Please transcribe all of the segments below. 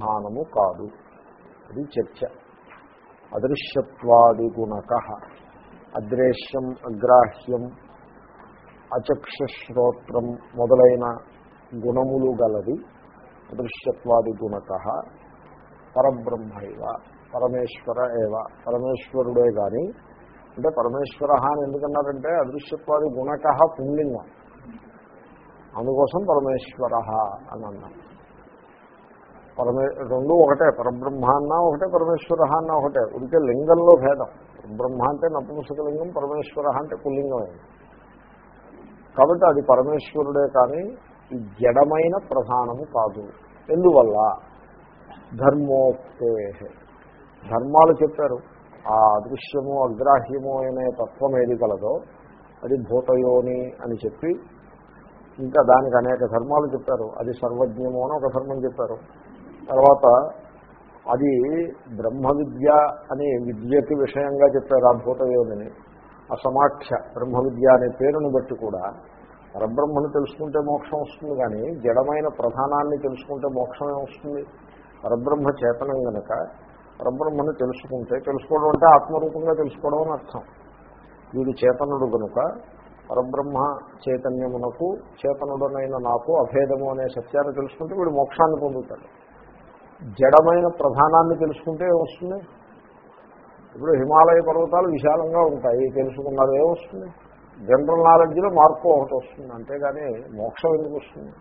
స్థానము కాదు. అది చర్చ. అదృశ్యత్వాది గుణక అగ్రాహ్యం అచక్షుశ్రోత్రం మొదలైన గుణములు గలది అదృశ్యత్వాది గుణక పరబ్రహ్మైవ పరమేశ్వర ఏవ. పరమేశ్వరుడే కానీ అంటే పరమేశ్వర అని ఎందుకన్నారంటే అదృశ్యత్వాది గుణక పుంలింగం. అందుకోసం పరమేశ్వర అని అన్నారు. పరమే రెండు ఒకటే పరబ్రహ్మ అన్నా ఒకటే పరమేశ్వర అన్నా ఒకటే. ఉంటే లింగంలో భేదం. బ్రహ్మ అంటే నపుంసకలింగం పరమేశ్వర అంటే పుల్లింగం కాబట్టి అది పరమేశ్వరుడే కానీ ఈ జడమైన ప్రధానము కాదు. ఎందువల్ల? ధర్మోక్తే. ధర్మాలు చెప్పారు. ఆ అదృశ్యము అగ్రాహ్యము అనే తత్వం ఏది కలదో అది భూతయోని అని చెప్పి ఇంకా దానికి అనేక ధర్మాలు చెప్పారు. అది సర్వజ్ఞము అని ఒక ధర్మం చెప్పారు. తర్వాత అది బ్రహ్మ విద్య అనే విద్యకి విషయంగా చెప్పారు అద్భుతయోగిని అసమాఖ్య బ్రహ్మ విద్య అనే పేరును బట్టి కూడా పరబ్రహ్మను తెలుసుకుంటే మోక్షం వస్తుంది కానీ జడమైన ప్రధానాన్ని తెలుసుకుంటే మోక్షమే వస్తుంది. పరబ్రహ్మ చేతనం గనక పరబ్రహ్మను తెలుసుకుంటే తెలుసుకోవడం అంటే ఆత్మరూపంగా తెలుసుకోవడం అని అర్థం. వీడు చేతనుడు కనుక పరబ్రహ్మ చైతన్యమునకు చేతనుడనైన నాకు అభేదము అనే సత్యాన్ని తెలుసుకుంటే వీడు మోక్షాన్ని పొందుతాడు. జడమైన ప్రధానాన్ని తెలుసుకుంటే ఏమొస్తుంది? ఇప్పుడు హిమాలయ పర్వతాలు విశాలంగా ఉంటాయి తెలుసుకున్నారు ఏమొస్తుంది? జనరల్ నాలెడ్జ్లో మార్పు ఒకటి వస్తుంది అంతేగాని మోక్షం ఎందుకు వస్తుంది?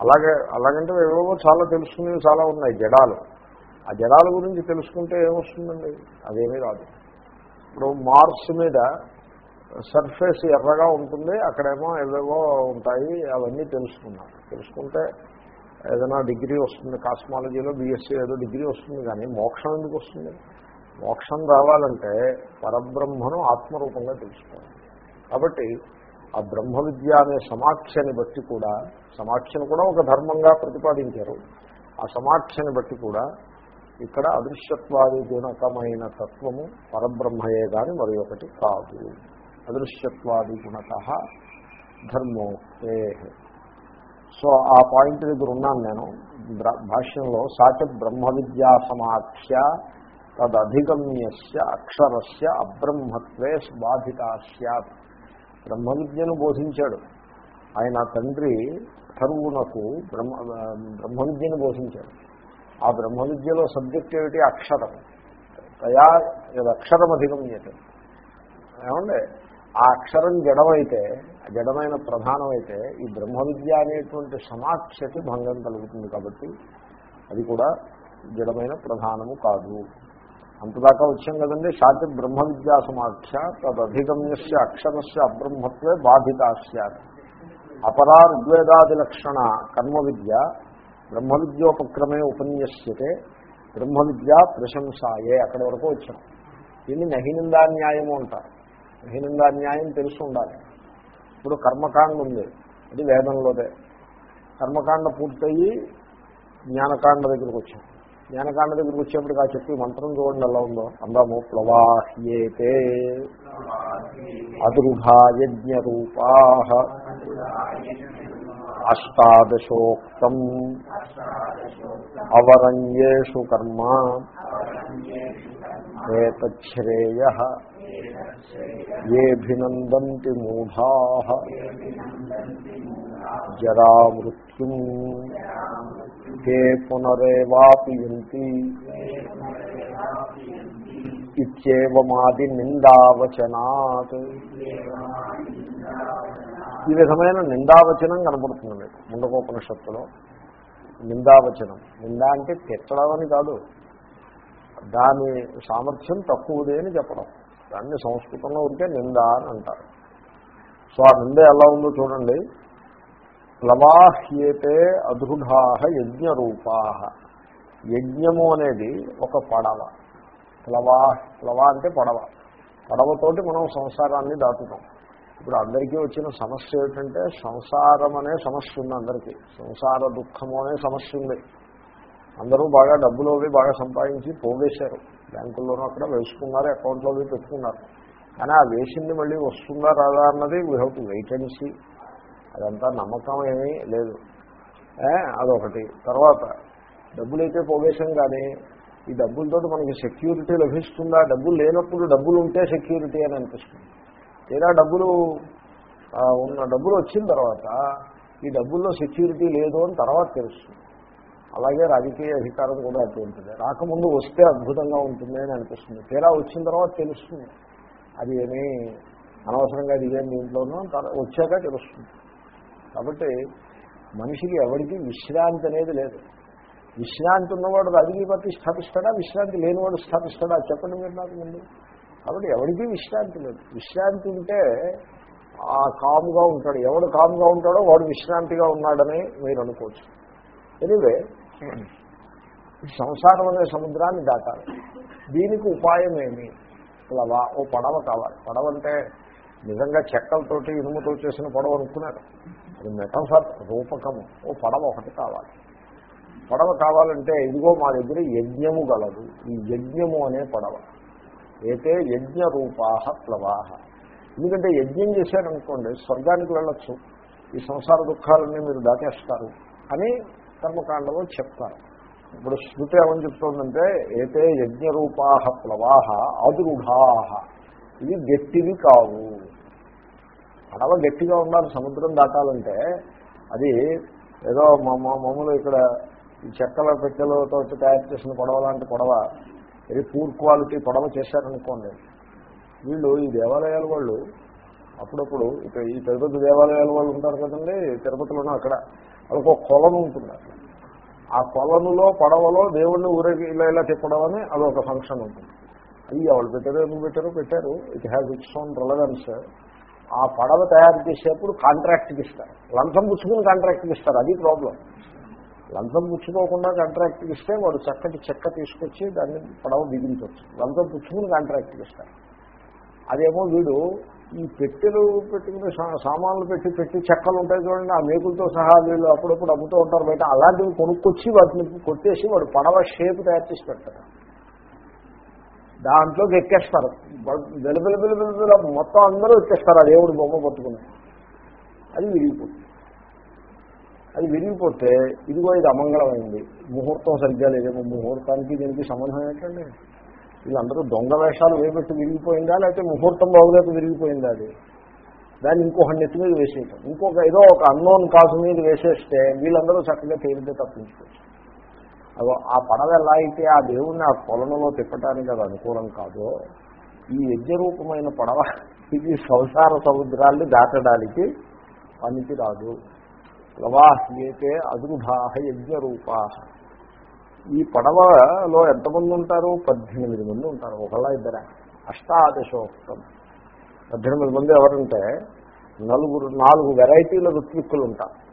అలాగే అలాగంటే ఏవేవో చాలా తెలుసుకునేవి చాలా ఉన్నాయి జడాలు. ఆ జడాల గురించి తెలుసుకుంటే ఏమొస్తుందండి? అదేమీ రాదు. ఇప్పుడు మార్స్ మీద సర్ఫేస్ ఎర్రగా ఉంటుంది అక్కడేమో ఏవేవో ఉంటాయి అవన్నీ తెలుసుకున్నారు తెలుసుకుంటే ఏదైనా డిగ్రీ వస్తుంది కాస్మాలజీలో బీఎస్సీ ఏదో డిగ్రీ వస్తుంది కానీ మోక్షం ఎందుకు వస్తుంది? మోక్షం రావాలంటే పరబ్రహ్మను ఆత్మరూపంగా తెలుసుకోవాలి. కాబట్టి ఆ బ్రహ్మ విద్య అనే సమాఖ్యని బట్టి కూడా సమాఖ్యను కూడా ఒక ధర్మంగా ప్రతిపాదించారు. ఆ సమాఖ్యని బట్టి కూడా ఇక్కడ అదృశ్యత్వాది గుణకమైన తత్వము పరబ్రహ్మయే కానీ మరి ఒకటి కాదు. అదృశ్యత్వాది గుణక ధర్మోక్తే. సో ఆ పాయింట్ దగ్గర ఉన్నాను నేను. భాష్యంలో సాచ బ్రహ్మ విద్యా సమాఖ్య తదధిగమ్యస్య అక్షరస్య అబ్రహ్మత్వే బాధిత సత్ బ్రహ్మ విద్యను బోధించాడు. ఆయన తండ్రి అథర్వునకు బ్రహ్మ బ్రహ్మ విద్యను బోధించాడు. ఆ బ్రహ్మ విద్యలో సబ్జెక్ట్ ఏమిటి? అక్షరం. తయా అక్షరం అధిగమ్యత ఏమండి? ఆ అక్షరం జడమైతే జడమైన ప్రధానమైతే ఈ బ్రహ్మ విద్య అనేటువంటి సమాఖ్యకి భంగం కలుగుతుంది కాబట్టి అది కూడా జడమైన ప్రధానము కాదు. అంతదాకా వచ్చాం కదండి సాటి బ్రహ్మ విద్యా సమాఖ్య తదధిగమ్యస్య అక్షరస్య అబ్రహ్మత్వే బాధిత సత్ అపరా ఋగ్వేదాది లక్షణ కర్మ విద్య బ్రహ్మ విద్యోపక్రమే ఉపన్యస్యతే బ్రహ్మ విద్య ప్రశంసాయే అక్కడి వరకు వచ్చాం. దీన్ని నహినిందాన్యాయము అంటారు. నహినిందాన్యాయం తెలుసు ఉండాలి ఇప్పుడు కర్మకాండ ఉంది. అది వేదంలోదే. కర్మకాండ పూర్తయి జ్ఞానకాండ దగ్గరికి వచ్చాం. జ్ఞానకాండ దగ్గరికి వచ్చేప్పటికి ఆ చెప్పి మంత్రం చూడండి ఎలా ఉందో. అందాము ప్లవాహ్యేతే అదృఢాయజ్ఞ రూపా అష్టాదశోక్తం అవరంగేషు కర్మ ఏత్రేయ ఏభినందంతి మూఢా? జరామృత్యుం కే పునరేవాపియంతి ఇత్యేవమాది నిందావచనాత్ ఈ విధమైన నిందావచనం కనపడుతుంది మీకు ముండకోపనిషత్తులో. నిందావచనం. నిందా అంటే తిట్టడం అని కాదు. దాని సామర్థ్యం తక్కువదే అని చెప్పడం. దాన్ని సంస్కృతంలో ఉంటే నింద అని అంటారు. సో ఆ నింద ఎలా ఉందో చూడండి. ప్లవాహ్యేతే అదృఢా యజ్ఞరూపా యజ్ఞము అనేది ఒక పడవ. ప్లవా ప్లవ అంటే పడవ. పడవతోటి మనం సంసారాన్ని దాటుతాం. ఇప్పుడు అందరికీ వచ్చిన సమస్య ఏమిటంటే సంసారం అనే సమస్య ఉంది అందరికీ. సంసార దుఃఖము అనే సమస్య ఉంది. అందరూ బాగా డబ్బులు అవి బాగా సంపాదించి పోగేశారు. బ్యాంకుల్లోనూ అక్కడ వేసుకున్నారు అకౌంట్లో పెట్టుకున్నారు. కానీ ఆ వేసింది మళ్ళీ వస్తుందా రాదా అన్నది we have to wait and see అదంతా నమ్మకం ఏమీ లేదు. అదొకటి. తర్వాత డబ్బులైతే పోగేశాం కానీ ఈ డబ్బులతో మనకి సెక్యూరిటీ లభిస్తుందా? డబ్బులు లేనప్పుడు డబ్బులు ఉంటే సెక్యూరిటీ అని అనిపిస్తుంది. లేదా డబ్బులు ఉన్న డబ్బులు వచ్చిన తర్వాత ఈ డబ్బుల్లో సెక్యూరిటీ లేదు అని తర్వాత తెలుస్తుంది. అలాగే రాజకీయ అధికారం కూడా అటువంటిది రాకముందు వస్తే అద్భుతంగా ఉంటుంది అని అనిపిస్తుంది. తీరా వచ్చిన తర్వాత తెలుస్తుంది. అది ఏమీ అనవసరంగా ఇదేం దీంట్లోనూ వచ్చాక తెలుస్తుంది. కాబట్టి మనిషికి ఎవరికి విశ్రాంతి అనేది లేదు. విశ్రాంతి ఉన్నవాడు రాజకీయపతి స్థాపిస్తాడా? విశ్రాంతి లేనివాడు స్థాపిస్తాడా? చెప్పండి మీరు నాకు ముందు. కాబట్టి ఎవరికీ విశ్రాంతి లేదు. విశ్రాంతి ఉంటే ఆ కామ్గా ఉంటాడు. ఎవడు కామ్గా ఉంటాడో వాడు విశ్రాంతిగా ఉన్నాడని మీరు అనుకోవచ్చు. ఎనివే సంసారం అనే సముద్రాన్ని దాటాలి. దీనికి ఉపాయం ఏమి? ప్లవ ఓ పడవ కావాలి. పడవ అంటే నిజంగా చెక్కలతోటి ఇనుముతో చేసిన పడవ అనుకున్నారు. అది మెటఫర్ రూపకము. ఓ పడవ ఒకటి కావాలి. పడవ కావాలంటే ఇదిగో మా దగ్గర యజ్ఞము గలదు. ఈ యజ్ఞము అనే పడవ. అయితే యజ్ఞ రూపాహ ప్లవాహ. ఎందుకంటే యజ్ఞం చేశారనుకోండి స్వర్గానికి వెళ్ళొచ్చు. ఈ సంసార దుఃఖాలన్నీ మీరు దాటేస్తారు. అని కర్మకాండలో చెప్తారు. ఇప్పుడు శృతి ఏమని చెప్తోందంటే ఏతే యజ్ఞరూపాహ ప్లవాహ అదృఢాహ ఇవి గట్టివి కావు. పడవ గట్టిగా ఉండాలి సముద్రం దాటాలంటే అది ఏదో మా మా- మామూలు ఇక్కడ ఈ చెక్కల పెట్టెలతో తయారు చేసిన పడవ లాంటి పడవ ఇది పూర్ క్వాలిటీ పడవ చేశారనుకోండి. వీళ్ళు ఈ దేవాలయాల వాళ్ళు అప్పుడప్పుడు ఇక ఈ తిరుపతి దేవాలయాల వాళ్ళు ఉంటారు కదండి తిరుపతిలోనూ అక్కడ. అదొక ఒక కొలను ఉంటుంది. ఆ కొలనులో పడవలో దేవుణ్ణి ఊరేగి ఇలా ఇలా తిప్పడం అని అదొక ఫంక్షన్ ఉంటుంది. అవి ఎవరు పెట్టారో ఎందుకు పెట్టారో పెట్టారు. It has its own relevance ఆ పడవ తయారు చేసేప్పుడు కాంట్రాక్ట్కి ఇస్తారు. లంచం పుచ్చుకుని కాంట్రాక్ట్కి ఇస్తారు. అది ప్రాబ్లం లంచం పుచ్చుకోకుండా కాంట్రాక్ట్కి ఇస్తే వాడు చక్కటి చెక్క తీసుకొచ్చి దాన్ని పడవ బిగించవచ్చు లంచం పుచ్చుకుని కాంట్రాక్ట్కి ఇస్తారు. అదేమో వీడు ఈ పెట్టెలు పెట్టుకుని సా- సామాన్లు పెట్టి పెట్టి చెక్కలు ఉంటాయి చూడండి ఆ మేకులతో సహా వీళ్ళు అప్పుడప్పుడు అమ్ముతూ ఉంటారు బయట. అలాంటివి కొనుక్కొచ్చి వాటిని కొట్టేసి వాడు పడవ షేప్ తయారు చేసి పెడతారు దాంట్లోకి ఎక్కేస్తారు. వెలుబెల వెలుబెల మొత్తం అందరూ ఎక్కేస్తారు ఆ దేవుడు బొమ్మ పట్టుకుని. అది విరిగిపోతుంది. అది విరిగిపోతే ఇదిగో ఇది అమంగళమైంది. ముహూర్తం సరిగ్గా లేదేమో. ముహూర్తానికి దీనికి సంబంధం ఏంటండి? వీళ్ళందరూ దొంగ వేషాలు వేపెట్టి విరిగిపోయిందా లేకపోతే ముహూర్తం బాగులేక విరిగిపోయిందా అది? దాన్ని ఇంకొక నెత్తి మీద వేసేయటం. ఇంకొక ఏదో ఒక అన్నోన్ కాజు మీద వేసేస్తే వీళ్ళందరూ చక్కగా తేలితే తప్పించుకోవచ్చు. అదో ఆ పడవ ఎలా అయితే ఆ దేవుణ్ణి ఆ కొలనులో తిప్పడానికి అది అనుకూలం కాదో ఈ యజ్ఞరూపమైన పడవ ఇది సంసార సముద్రాల్ని దాటడానికి పనికి రాదు ప్రవాహ్యేతే అదృఢాహ యజ్ఞరూపా. ఈ పడవలో ఎంతమంది ఉంటారు? పద్దెనిమిది మంది ఉంటారు. ఒకళ్ళ ఇద్దర. అష్టాదశోక్తం. పద్దెనిమిది మంది ఎవరంటే నలుగురు నాలుగు వెరైటీల ఋత్విక్కులు ఉంటారు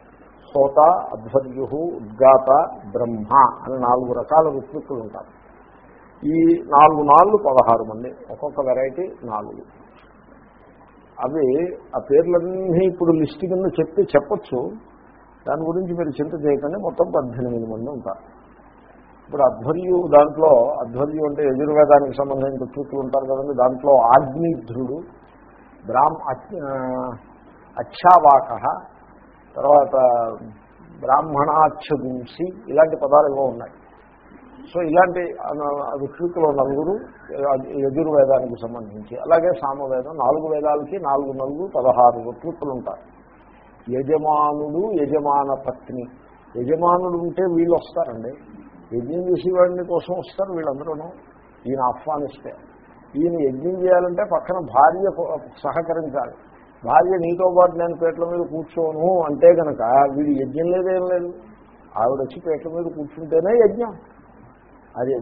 సోత అధ్వర్యు ఉద్గాత బ్రహ్మ అని నాలుగు రకాల ఋత్విక్కులు ఉంటారు ఈ నాలుగు నాలుగు పదహారు మంది. ఒక్కొక్క వెరైటీ నాలుగు. అవి ఆ పేర్లన్నీ ఇప్పుడు లిస్ట్ కింద చెప్తే చెప్పచ్చు. దాని గురించి మీరు చింత చేయకండి. మొత్తం పద్దెనిమిది మంది ఉంటారు. ఇప్పుడు అధ్వర్యు దాంట్లో అధ్వర్యు అంటే యజుర్వేదానికి సంబంధించిన ఋత్విక్కులు ఉంటారు కదండి దాంట్లో ఆగ్నిధ్రుడు బ్రాహ్మ అచ్చావాక తర్వాత బ్రాహ్మణాచ్ఛగుంసి ఇలాంటి పదాలు ఏవో ఉన్నాయి. సో ఇలాంటి ఋషుకులు నలుగురు యజుర్వేదానికి సంబంధించి అలాగే సామవేదం నాలుగు వేదాలకి నాలుగు నలుగురు పదహారు ఋత్విక్కులు ఉంటారు యజమానుడు యజమాన పత్ని. యజమానుడు ఉంటే వీళ్ళు వస్తారండి. యజ్ఞం చేసేవాడిని కోసం వస్తారు వీళ్ళందరూనూ. ఈయన ఆహ్వానిస్తే ఈయన యజ్ఞం చేయాలంటే పక్కన భార్య సహకరించాలి. భార్య నీతో పాటు నేను పేట్ల మీద కూర్చోను అంటే కనుక వీడు యజ్ఞం లేదేం లేదు. ఆవిడ వచ్చి పేట్ల మీద కూర్చుంటేనే యజ్ఞం. అది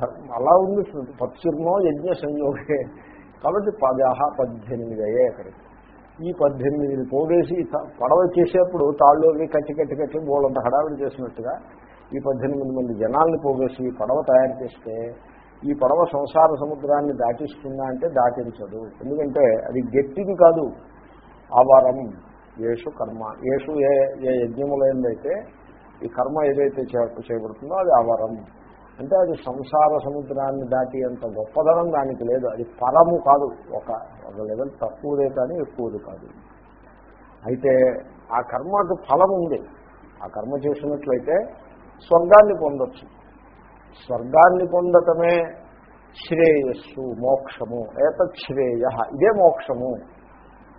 ధర్మం అలా ఉంది పత్సిర్మో యజ్ఞ సంయోగే. కాబట్టి పదహ పద్దెనిమిది అయ్యాయి అక్కడికి. ఈ పద్దెనిమిది పోగేసి పడవ చేసేప్పుడు తాళ్ళు కట్టి కట్టి కట్టి బోళ్ళంత హడావిడి చేసినట్టుగా ఈ పద్దెనిమిది మంది జనాల్ని పోగేసి పడవ తయారు చేస్తే ఈ పడవ సంసార సముద్రాన్ని దాటిస్తుందా అంటే దాటించదు. ఎందుకంటే అది గట్టిది కాదు. ఆవారం ఏషు కర్మ. ఏషు ఏ ఏ యజ్ఞములైందైతే ఈ కర్మ ఏదైతే చేయబడుతుందో అది ఆవారం. అంటే అది సంసార సముద్రాన్ని దాటి అంత గొప్పదనం దానికి లేదు. అది పరము కాదు. ఒక ఒక లెవెల్ తక్కువదే కానీ ఎక్కువది కాదు. అయితే ఆ కర్మకు ఫలం ఉంది ఆ కర్మ చేసినట్లయితే స్వర్గాన్ని పొందొచ్చు. స్వర్గాన్ని పొందటమే శ్రేయస్సు మోక్షము. ఏతశ్రేయ ఇదే మోక్షము.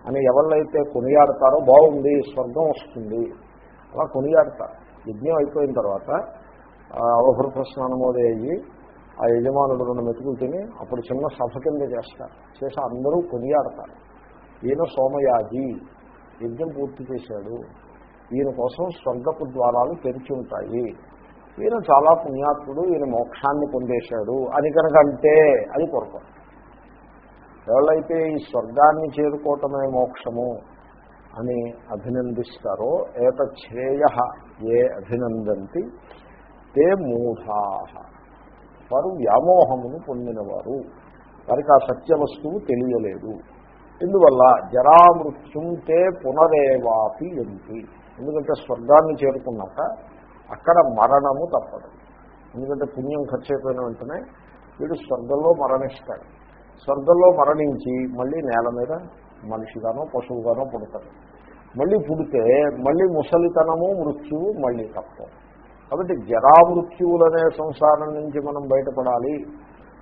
అని ఎవరినైతే కొనియాడతారో బాగుంది స్వర్గం వస్తుంది. అలా కొనియాడతారు. యజ్ఞం అయిపోయిన తర్వాత ఆ, అవభృత స్నానమోదే అయ్యి ఆ యజమానుడు రెండు మెతుకులు తిని అప్పుడు చిన్న సభ కింద చేస్తారు. చేసి అందరూ కొనియాడతారు. ఈయన సోమయాజి యజ్ఞం పూర్తి చేశాడు. ఈయన కోసం స్వర్గపు ద్వారాలు తెరిచి ఉంటాయి. ఈయన చాలా పుణ్యాత్ముడు ఈయన మోక్షాన్ని పొందేశాడు అని కనుక అంటే అది పొరపాటు ఎవరైతే ఈ స్వర్గాన్ని చేరుకోవటమే మోక్షము అని అభినందిస్తారో ఏతశ్రేయ ఏ అభినందంతి తే మూఢా. వారు వ్యామోహమును పొందినవారు. వారికి ఆ సత్య వస్తువు తెలియలేదు. ఇందువల్ల జరామృత్యుంతే పునరేవాపి ఎంతి ఎందుకంటే స్వర్గాన్ని చేరుకున్నాక అక్కడ మరణము తప్పదు. ఎందుకంటే పుణ్యం ఖర్చు అయిపోయిన వెంటనే వీడు స్వర్గంలో మరణిస్తాడు. స్వర్గంలో మరణించి మళ్ళీ నేల మీద మనిషిగానో పశువుగానో పుడతాడు. మళ్ళీ పుడితే మళ్ళీ ముసలితనము మృత్యువు మళ్ళీ తప్పదు. కాబట్టి జరామృత్యువులనే సంసారం నుంచి మనం బయటపడాలి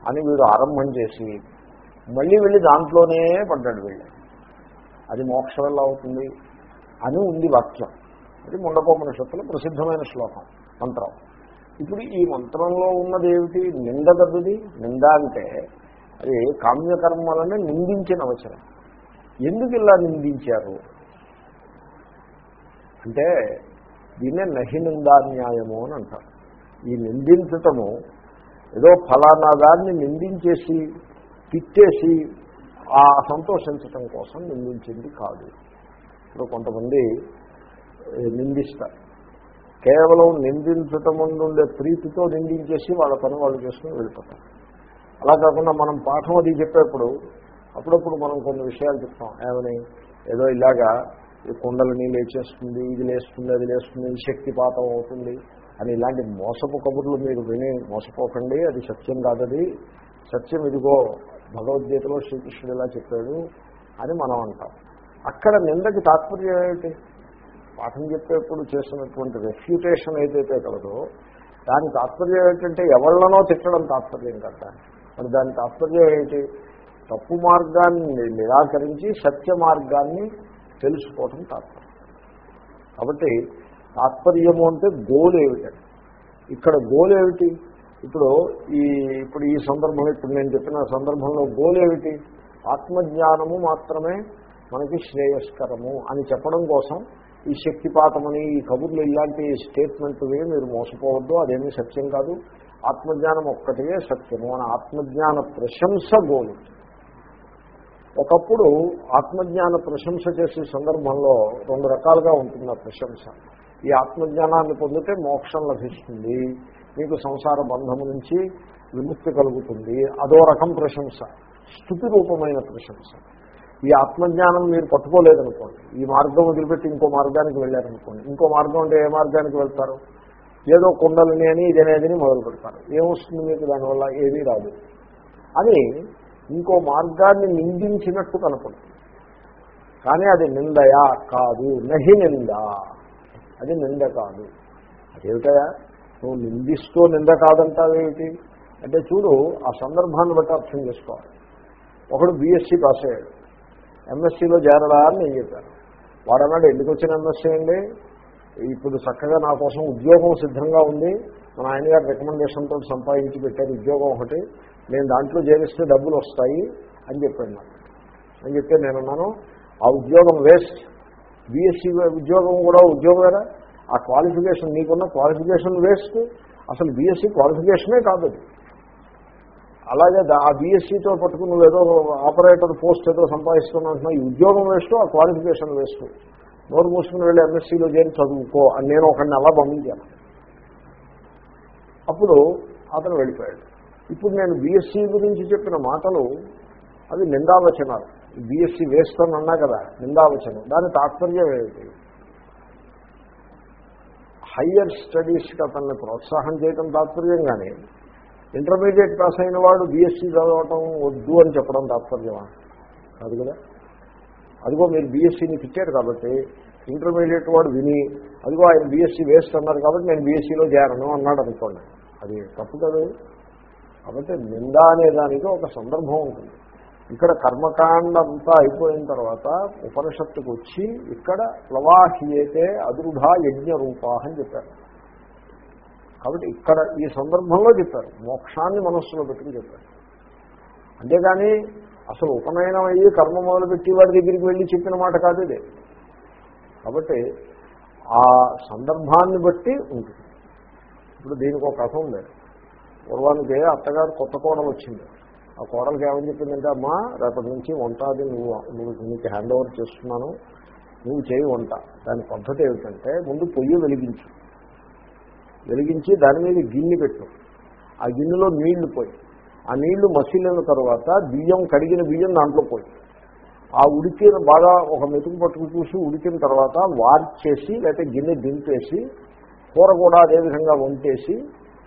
అని వీడు ఆరంభం చేసి మళ్ళీ వెళ్ళి దాంట్లోనే పడ్డాడు వీళ్ళు అది మోక్షం ఎలా అవుతుంది? అని ఉంది వాక్యం. ఇది ముండకోపనిషత్తులో ప్రసిద్ధమైన శ్లోకం మంత్రం. ఇప్పుడు ఈ మంత్రంలో ఉన్నది ఏమిటి నిందగదుది నింద అంటే అది కామ్యకర్మలని నిందించిన అవసరం ఎందుకు ఇలా నిందించారు? అంటే దీన్నే నహి నిందాన్యాయము అని అంటారు. ఈ నిందించటము ఏదో ఫలానా దాన్ని నిందించేసి తిట్టేసి ఆ సంతోషించటం కోసం నిందించింది కాదు. ఇప్పుడు కొంతమంది నిందిస్తారు కేవలం నిందించటం ఉండే ప్రీతితో నిందించేసి వాళ్ళ పని వాళ్ళు చేసుకుని వెళ్ళిపోతారు. అలా కాకుండా మనం పాఠం అది చెప్పేప్పుడు అప్పుడప్పుడు మనం కొన్ని విషయాలు చెప్తాం. ఏమని? ఏదో ఇలాగా ఈ కుండలని లేచేస్తుంది ఇది లేస్తుంది అది లేస్తుంది శక్తిపాతం అవుతుంది అని ఇలాంటి మోసపు కబుర్లు మీరు విని మోసపోకండి. అది సత్యం కాదది. సత్యం ఇదిగో భగవద్గీతలో శ్రీకృష్ణుడు ఇలా చెప్పాడు అని మనం అంటాం. అక్కడ నిందకి తాత్పర్యం ఏమిటి? పాఠం చెప్పేప్పుడు చేసినటువంటి రెఫ్యూటేషన్ ఏదైతే కలదో దాని తాత్పర్యం ఏంటంటే ఎవరినో తిట్టడం తాత్పర్యం కదా. మరి దాని తాత్పర్యం ఏంటి? తప్పు మార్గాన్ని నిరాకరించి సత్య మార్గాన్ని తెలుసుకోవటం తాత్పర్యం. కాబట్టి తాత్పర్యము అంటే గోల్ ఏమిటండి ఇక్కడ గోల్ ఏమిటి? ఇప్పుడు ఈ ఇప్పుడు ఈ సందర్భంలో ఇప్పుడు నేను చెప్పిన సందర్భంలో గోల్ ఏమిటి? ఆత్మజ్ఞానము మాత్రమే మనకి శ్రేయస్కరము అని చెప్పడం కోసం ఈ శక్తిపాతమని ఈ కబుర్లు ఇలాంటి స్టేట్మెంట్ మీరు మోసపోవద్దు అదేమీ సత్యం కాదు. ఆత్మజ్ఞానం ఒక్కటే సత్యము. అని ఆత్మజ్ఞాన ప్రశంస గోలు. ఒకప్పుడు ఆత్మజ్ఞాన ప్రశంస చేసే సందర్భంలో రెండు రకాలుగా ఉంటుంది ఆ ప్రశంస? ఈ ఆత్మజ్ఞానాన్ని పొందితే మోక్షం లభిస్తుంది మీకు సంసార బంధము నుంచి విముక్తి కలుగుతుంది. అదో రకం ప్రశంస. స్థుతి రూపమైన ప్రశంస. ఈ ఆత్మజ్ఞానం మీరు పట్టుకోలేదనుకోండి. ఈ మార్గం వదిలిపెట్టి ఇంకో మార్గానికి వెళ్ళారనుకోండి. ఇంకో మార్గం అంటే ఏ మార్గానికి వెళ్తారు? ఏదో కుండలని అని ఇదనేదని మొదలు పెడతారు. ఏమొస్తుంది మీకు దానివల్ల? ఏమీ రాదు. అని ఇంకో మార్గాన్ని నిందించినట్టు కనపడుతుంది. కానీ అది నిందయా? కాదు. నహి నింద. అది నింద కాదు. అదేమిటయా నువ్వు నిందిస్తూ నింద కాదంటావేమిటి అంటే చూడు ఆ సందర్భాన్ని బట్టి అర్థం చేసుకోవాలి. ఒకడు బీఎస్సీ పాస్ అయ్యాడు. ఎంఎస్సీలో చేరడా అని నేను చెప్పాను. వాడు అన్నాడు ఎందుకు వచ్చిన ఎంఎస్సీ అండి? ఇప్పుడు చక్కగా నా కోసం ఉద్యోగం సిద్ధంగా ఉంది. మన ఆయన గారి రికమెండేషన్తో సంపాదించి పెట్టారు ఉద్యోగం ఒకటి. నేను దాంట్లో చేరిస్తే డబ్బులు వస్తాయి అని చెప్పాను నాకు. అని చెప్తే నేనున్నాను. ఆ ఉద్యోగం వేస్ట్. బీఎస్సీ ఉద్యోగం కూడా ఉద్యోగమేనా ఆ క్వాలిఫికేషన్ నీకున్న క్వాలిఫికేషన్ వేస్ట్. అసలు బీఎస్సీ క్వాలిఫికేషనే కాదు అలాగే ఆ బీఎస్సీతో పట్టుకుని ఏదో ఆపరేటర్ పోస్ట్ ఏదో సంపాదిస్తున్నా ఈ ఉద్యోగం వేస్తూ ఆ క్వాలిఫికేషన్ వేస్తూ నోరు మూసుకుని వెళ్ళి ఎంఎస్సీలో చేరి చదువుకో. అని నేను ఒకడిని అలా పంపించాను అప్పుడు అతను వెళ్ళిపోయాడు. ఇప్పుడు నేను బీఎస్సీ గురించి చెప్పిన మాటలు అవి నిందావచనాలు. బీఎస్సీ వేస్ట్ అన్నా కదా నిందావచనం. దాని తాత్పర్యం ఏమిటి? హయ్యర్ స్టడీస్కి అతన్ని ప్రోత్సాహం చేయడం తాత్పర్యం కానీ ఇంటర్మీడియట్ పాస్ అయిన వాడు బీఎస్సీ చదవటం వద్దు అని చెప్పడం తాత్పర్యమా? కాదు కదా. అదిగో మీరు బీఎస్సీని తిట్టారు కాబట్టి ఇంటర్మీడియట్ వాడు విని అదిగో ఆయన బీఎస్సీ వేస్ట్ అన్నారు కాబట్టి నేను బీఎస్సీలో చేరను అన్నాడు అనుకోండి. అది తప్పు కదా. కాబట్టి నింద అనే దానికి ఒక సందర్భం ఉంటుంది. ఇక్కడ కర్మకాండ అంతా అయిపోయిన తర్వాత ఉపనిషత్తుకు వచ్చి ఇక్కడ ప్లవాహ్యేతే అదృఢ యజ్ఞ రూపా అని చెప్పారు. కాబట్టి ఇక్కడ ఈ సందర్భంలో చెప్పారు. మోక్షాన్ని మనస్సులో పెట్టుకుని చెప్పారు. అంతేగాని అసలు ఉపనయనం అయ్యి కర్మ మొదలుపెట్టి వాడి దగ్గరికి వెళ్ళి చెప్పిన మాట కాదు ఇదే. కాబట్టి ఆ సందర్భాన్ని బట్టి ఉంటుంది. ఇప్పుడు దీనికి ఒక కథ ఉంది. పూర్వానికి అత్తగారు కొత్త కోడలు వచ్చింది. ఆ కోడలకి ఏమని చెప్పిందంటే అమ్మా రేపటి నుంచి వంట అది నువ్వు నువ్వు నీకు హ్యాండ్ ఓవర్ చేస్తున్నాను. నువ్వు చేయి వంట. దాని పద్ధతి ఏమిటంటే ముందు పొయ్యి వెలిగించు. వెలిగించి దాని మీద గిన్నె పెట్టు. ఆ గిన్నెలో నీళ్ళు పోయి. ఆ నీళ్ళు మసిలిన తర్వాత బియ్యం కడిగిన బియ్యం దాంట్లో పోయి. ఆ ఉడికిన బాగా ఒక మెతుకు పట్టుకు చూసి ఉడికిన తర్వాత వార్చేసి లేకపోతే గిన్నె దింపేసి కూర కూడా అదేవిధంగా వంటేసి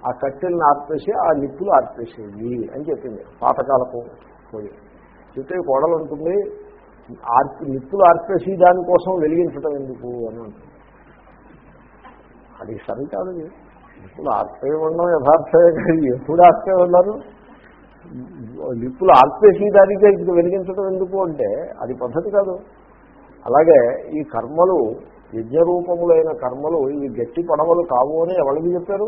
ఆ కట్టెలను ఆర్పేసి ఆ నిప్పులు ఆర్పేసేవి అని చెప్పింది పాతకాలపు పోయి చెప్తే కోడలు ఉంటుంది ఆర్పి నిప్పులు ఆర్పేసి దానికోసం వెలిగించడం ఎందుకు అని ఉంటుంది అది సరి ఇప్పుడు ఇది. ఆర్పే ఉండడం యథార్థమే కానీ ఎప్పుడు ఆర్పే ఉన్నారు నిప్పులు ఆర్పేసి దానికే ఇంక వెలిగించడం ఎందుకు అంటే అది పద్ధతి కాదు. అలాగే ఈ కర్మలు యజ్ఞరూపములైన కర్మలు ఇవి గట్టి పడవలు కావు అని ఎవరికి చెప్పారు?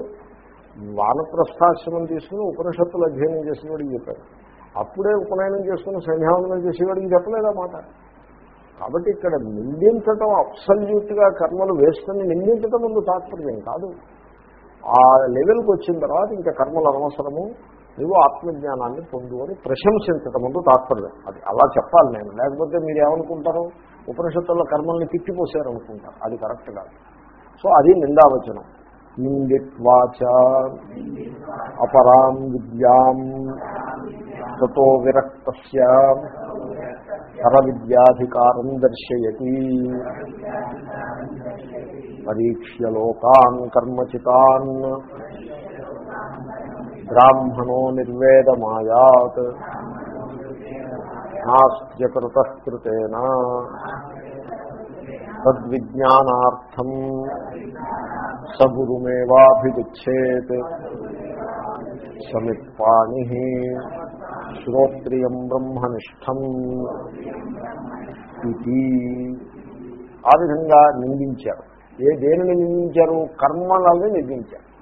వానప్రస్థాశ్రమం తీసుకుని ఉపనిషత్తులు అధ్యయనం చేసిన వాడికి చెప్పారు. అప్పుడే ఉపనయనం చేసుకుని సంధ్యావందనం చేసేవాడికి చెప్పలేదన్నమాట కాబట్టి ఇక్కడ నిందించటం అబ్సల్యూట్గా కర్మలు వేసుకుని నిందించటం ముందు తాత్పర్యం కాదు. ఆ లెవెల్కి వచ్చిన తర్వాత ఇంకా కర్మలు అనవసరము నువ్వు ఆత్మజ్ఞానాన్ని పొందు అని ప్రశంసించటం ముందు తాత్పర్యం. అది అలా చెప్పాలి నేను. లేకపోతే మీరు ఏమనుకుంటారు? ఉపనిషత్తుల్లో కర్మల్ని తిట్టిపోసారు అనుకుంటారు అది కరెక్ట్ కాదు. సో అది నిందావచనం. నిందిత్వాచ అపరాం విద్యాం తతో విరక్త పర విద్యాధికారం దర్శయతి. పరీక్ష్యలోకాన్ కర్మచితాన్ బ్రాహ్మణో నిర్వేదమాయాత్. నాస్త్యకృత కృతేన. తద్విజ్ఞానార్థం సగురుమేవాభిగచ్చేత్ సమిత్పాణి శ్రోత్రియం బ్రహ్మనిష్టం ఇది. ఆ విధంగా నిందించారు. ఏ దేనిని నిందించారు? కర్మలని నిందించారు.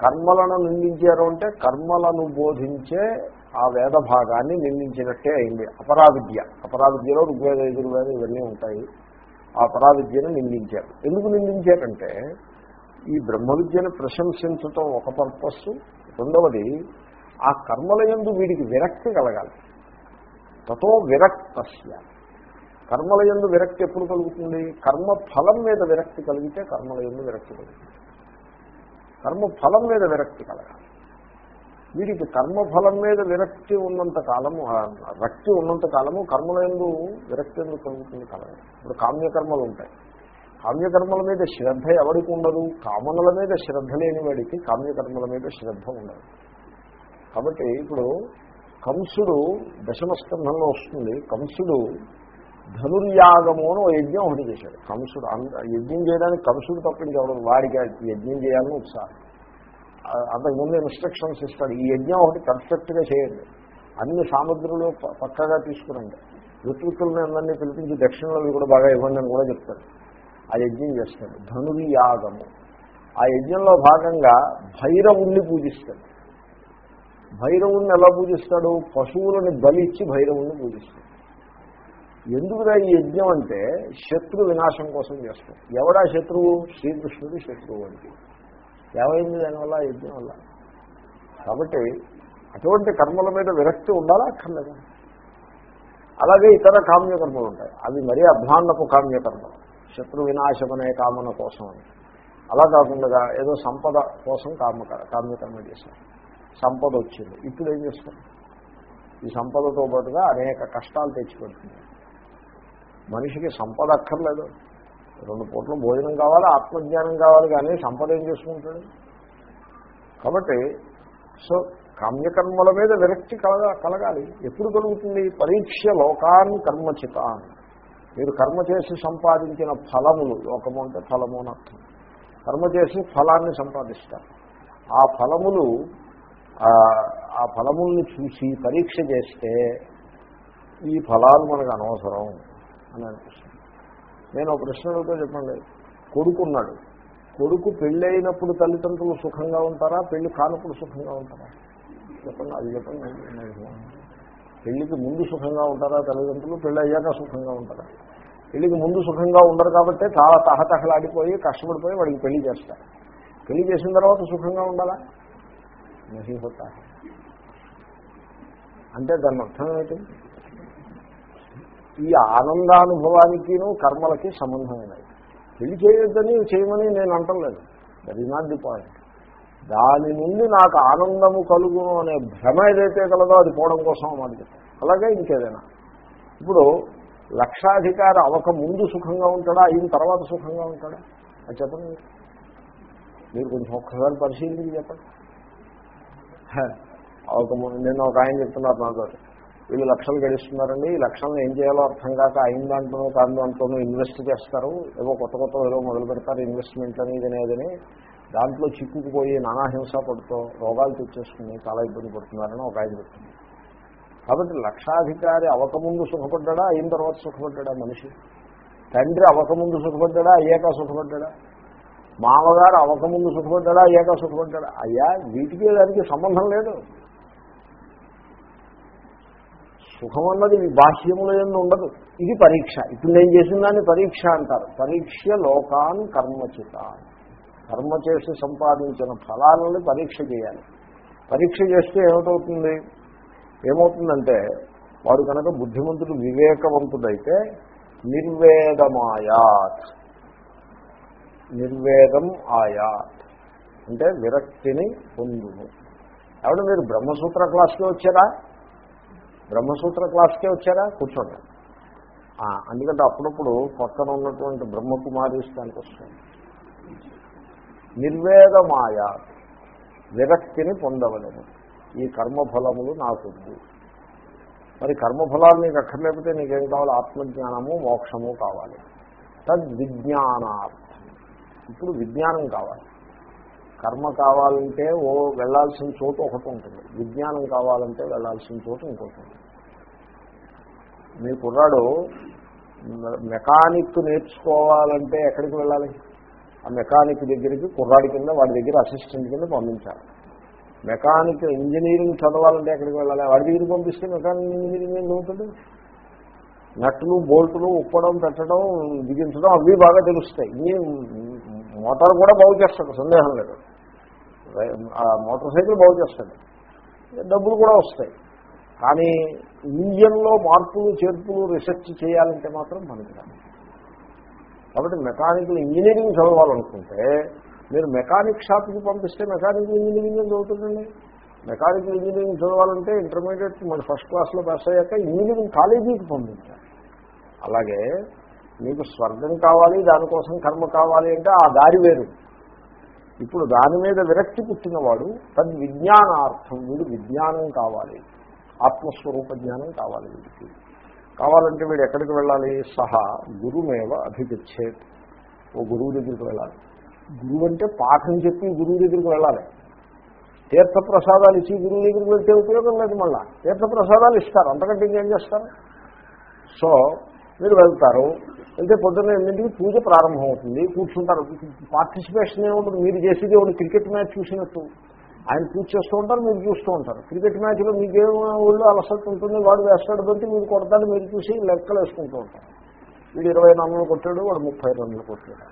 కర్మలను నిందించారు అంటే కర్మలను బోధించే ఆ వేద భాగాన్ని నిందించినట్టే అయింది. అపరావిద్య. అపరావిద్యలో ఋగ్వేద ఎదుర్వేద ఇవన్నీ ఉంటాయి. ఆ పరావిద్యను నిందించారు. ఎందుకు నిందించారంటే ఈ బ్రహ్మ విద్యను ప్రశంసించటం ఒక పర్పస్ రెండవది ఆ కర్మల యందు వీడికి విరక్తి కలగాలి. తతో విరక్తస్య. కర్మల యందు విరక్తి ఎప్పుడు కలుగుతుంది? కర్మ ఫలం మీద విరక్తి కలిగితే కర్మల ఎందు విరక్తి కలుగుతుంది. కర్మ ఫలం మీద విరక్తి కలగాలి. వీడికి కర్మఫలం మీద విరక్తి ఉన్నంత కాలము రక్తి ఉన్నంత కాలము కర్మల ఎందు విరక్తి ఎందుకు కలుగుతుంది కాలం ఇప్పుడు కామ్యకర్మలు ఉంటాయి. కామ్యకర్మల మీద శ్రద్ధ ఎవరికి ఉండదు? కామనల మీద శ్రద్ధ లేని వాడికి కామ్యకర్మల మీద శ్రద్ధ ఉండదు. కాబట్టి ఇప్పుడు కంసుడు దశమస్కంధంలో వస్తుంది. కంసుడు ధనుర్యాగము అని ఓ యజ్ఞం ఒకటి చేశాడు. కంసుడు అంత యజ్ఞం చేయడానికి కంసుడు తప్ప వాడికి యజ్ఞం చేయాలని ఉత్సాహం. అంతకుముందు ఇన్స్ట్రక్షన్స్ ఇస్తాడు. ఈ యజ్ఞం ఒకటి పర్ఫెక్ట్గా చేయండి. అన్ని సామగ్రులు పక్కగా తీసుకురండి. ఋత్వికులను అందరినీ పిలిపించి దక్షిణలో కూడా బాగా ఇవ్వండి అని కూడా చెప్తాడు. ఆ యజ్ఞం చేస్తాడు. ధనుర్యాగము. ఆ యజ్ఞంలో భాగంగా భైరవుణ్ణి పూజిస్తాడు. భైరవుణ్ణి ఎలా పూజిస్తాడు? పశువులని బలిచ్చి భైరవుణ్ణి పూజిస్తాడు. ఎందుకురా ఈ యజ్ఞం అంటే శత్రు వినాశం కోసం చేస్తాడు. ఎవడా శత్రువు? శ్రీకృష్ణుడి శత్రువు అంటే ఏమైంది దానివల్ల? యజ్ఞం వల్ల కాబట్టి అటువంటి కర్మల మీద విరక్తి ఉండాలా? అక్కర్లేదా? అలాగే ఇతర కామ్యకర్మలు ఉంటాయి. అవి మరీ అధ్వాన్నపు కామ్యకర్మలు. శత్రు వినాశం అనే కామన కోసం అని. అలా కాకుండా ఏదో సంపద కోసం కామక కామ్యకర్మ చేశారు. సంపద వచ్చింది. ఇప్పుడు ఏం చేస్తాం ఈ సంపదతో పాటుగా అనేక కష్టాలు తెచ్చిపెడుతుంది మనిషికి సంపద అక్కర్లేదు. రెండు పూట్ల భోజనం కావాలి ఆత్మజ్ఞానం కావాలి కానీ సంపద ఏం చేసుకుంటాడు కాబట్టి సో కామ్యకర్మల మీద విరక్తి కలగ కలగాలి. ఎప్పుడు కలుగుతుంది? పరీక్ష లోకాన్ కర్మచితాన్ మీరు కర్మ చేసి సంపాదించిన ఫలములు లోకము అంటే ఫలము అని అర్థం. కర్మ చేసి ఫలాన్ని సంపాదిస్తారు. ఆ ఫలములు ఆ- ఆ ఫలముల్ని చూసి పరీక్ష చేస్తే ఈ ఫలాలు మనకు అనవసరం అని అనిపిస్తుంది. నేను ఒక ప్రశ్న అడుగుతా చెప్పండి కొడుకున్నాడు. కొడుకు పెళ్ళైనప్పుడు తల్లిదండ్రులు సుఖంగా ఉంటారా? పెళ్ళి కానప్పుడు సుఖంగా ఉంటారా? చెప్పండి అది చెప్పండి. పెళ్ళికి ముందు సుఖంగా ఉంటారా తల్లిదండ్రులు? పెళ్ళి అయ్యాక సుఖంగా ఉంటారా? పెళ్ళికి ముందు సుఖంగా ఉండరు కాబట్టి చాలా తహతహలాడిపోయి కష్టపడిపోయి వాడికి పెళ్ళి చేస్తారు. పెళ్ళి చేసిన తర్వాత సుఖంగా ఉండాలా? నహీ హోతా అంటే దాని అర్థం ఏంటి ఈ ఆనందానుభవానికిను కర్మలకి సంబంధమైనవి. ఉన్నాయి పెళ్ళి చేయొద్దని చేయమని నేను అంటలేదు. That is not the point దాని నుండి నాకు ఆనందము కలుగును అనే భ్రమ ఏదైతే కలదో అది పోవడం కోసం మాట అలాగే ఇంకేదైనా. ఇప్పుడు లక్షాధికారి అవక ముందు సుఖంగా ఉంటాడా? అయిన తర్వాత సుఖంగా ఉంటాడా? అది చెప్పండి. మీరు. మీరు కొంచెం ఒక్కసారి పరిశీలించి చెప్పండి. అవక ముందు నేను ఒక ఆయన చెప్తున్నారు నాతో. వీళ్ళు లక్షలు గడిస్తున్నారండి. ఈ లక్షలను ఏం చేయాలో అర్థం కాక అయిన దాంట్లోనూ కాని దాంట్లోనూ ఇన్వెస్ట్ చేస్తారు. ఏవో కొత్త కొత్త ఏదో మొదలు పెడతారు ఇన్వెస్ట్మెంట్ అని అనేదని దాంట్లో చిక్కుకుపోయి నానాహింస పడుతూ రోగాలు తెచ్చేసుకుని చాలా ఇబ్బంది పడుతున్నారని ఒక ఆయన చెప్తున్నారు కాబట్టి లక్షాధికారి అవకముందు సుఖపడ్డా అయిన తర్వాత సుఖపడ్డా మనిషి? తండ్రి అవకముందు సుఖపడ్డా అయ్యాక సుఖపడ్డా? మామగారు అవకముందు సుఖపడ్డా అయ్యాక సుఖపడ్డా? అయ్యా వీటికి దానికి సంబంధం లేదు. సుఖం అన్నది ఈ బాహ్యముల ఉండదు. ఇది పరీక్ష. ఇప్పుడు నేను చేసిన దాన్ని పరీక్ష అంటారు. పరీక్ష లోకాన్ కర్మచిత. కర్మ చేసి సంపాదించిన ఫలాలని పరీక్ష చేయాలి. పరీక్ష చేస్తే ఏమిటవుతుంది? ఏమవుతుందంటే వాడు కనుక బుద్ధిమంతుడు వివేకవంతుడైతే నిర్వేదమాయాత్. నిర్వేదం ఆయాత్. అంటే విరక్తిని పొందును కాబట్టి మీరు బ్రహ్మసూత్ర క్లాస్కి వచ్చారా? బ్రహ్మసూత్ర క్లాస్కే వచ్చారా? కూర్చోండి. అందుకంటే ఎందుకంటే అప్పుడప్పుడు పక్కన ఉన్నటువంటి బ్రహ్మకుమారి దానికి వస్తుంది నిర్వేదమాయ విరక్తిని పొందవలేము ఈ కర్మఫలములు నాకుంది మరి కర్మఫలాలు నీకు అక్కర్లేకపోతే నీకేం కావాలి? ఆత్మజ్ఞానము మోక్షము కావాలి. తద్విజ్ఞానార్థం. ఇప్పుడు విజ్ఞానం కావాలి. కర్మ కావాలంటే ఓ వెళ్ళాల్సిన చోటు ఒకటి ఉంటుంది. విజ్ఞానం కావాలంటే వెళ్ళాల్సిన చోటు ఇంకోటి ఉంటుంది. మీ కుర్రాడు మెకానిక్ నేర్చుకోవాలంటే ఎక్కడికి వెళ్ళాలి? ఆ మెకానిక్ దగ్గరికి కుర్రాడి కింద వాడి దగ్గర అసిస్టెంట్ కింద పంపించాలి. మెకానిక్ ఇంజనీరింగ్ చదవాలంటే ఎక్కడికి వెళ్ళాలి? వాడి దగ్గరికి పంపిస్తే మెకానిక్ ఇంజనీరింగ్ ఏం చదువుతుంది నట్లు బోల్టులు ఉప్పడం పెట్టడం బిగించడం అవి బాగా తెలుస్తాయి. ఈ మోటార్ కూడా బాగు చేస్తాడు సందేహం లేదు. మోటార్ సైకిల్ బాగు చేస్తాడు. డబ్బులు కూడా వస్తాయి. కానీ ఇంజన్లో మార్పులు చేర్పులు రీసెర్చ్ చేయాలంటే మాత్రం పనికిరాదు. కాబట్టి మెకానికల్ ఇంజనీరింగ్ చదవాలనుకుంటే మీరు మెకానిక్ షాప్కి పంపిస్తే మెకానికల్ ఇంజనీరింగ్ చదువుతుందండి? మెకానికల్ ఇంజనీరింగ్ చదవాలంటే ఇంటర్మీడియట్ మన ఫస్ట్ క్లాస్లో పాస్ అయ్యాక ఇంజనీరింగ్ కాలేజీకి పంపించాలి. అలాగే మీకు స్వర్గం కావాలి దానికోసం కర్మ కావాలి అంటే ఆ దారి వేరు. ఇప్పుడు దాని మీద విరక్తి పుట్టినవాడు తద్ విజ్ఞానార్థం వీడు విజ్ఞానం కావాలి. ఆత్మస్వరూప జ్ఞానం కావాలి వీడికి. కావాలంటే వీడు ఎక్కడికి వెళ్ళాలి? సహా గురుమేవ అభిగచ్చేది ఓ గురువు దగ్గరికి వెళ్ళాలి. గురువు అంటే పాఠం చెప్పి గురువు దగ్గరికి వెళ్ళాలి. తీర్థప్రసాదాలు ఇచ్చి గురువు దగ్గరికి వెళ్తే ఉపయోగం లేదు మళ్ళా. తీర్థప్రసాదాలు ఇస్తారు. అంతకంటే ఇంకేం చేస్తారు? సో మీరు వెళ్తారు. వెళ్తే పొద్దున్న ఎన్నింటికి పూజ ప్రారంభం అవుతుంది కూర్చుంటారు. పార్టిసిపేషన్ ఏముంటుంది మీరు చేసేది ఒకటి క్రికెట్ మ్యాచ్ చూసినట్టు. ఆయన పూజ చేస్తూ ఉంటారు మీరు చూస్తూ ఉంటారు. క్రికెట్ మ్యాచ్లో మీకేం ఊళ్ళో అలసట ఉంటుంది వాడు వేస్తాడు బట్టి మీరు కొడతాడు మీరు చూసి లెక్కలు వేసుకుంటూ ఉంటారు. వీడు ఇరవై రన్నులు కొట్టాడు వాడు ముప్పై రన్నులు కొట్టాడు.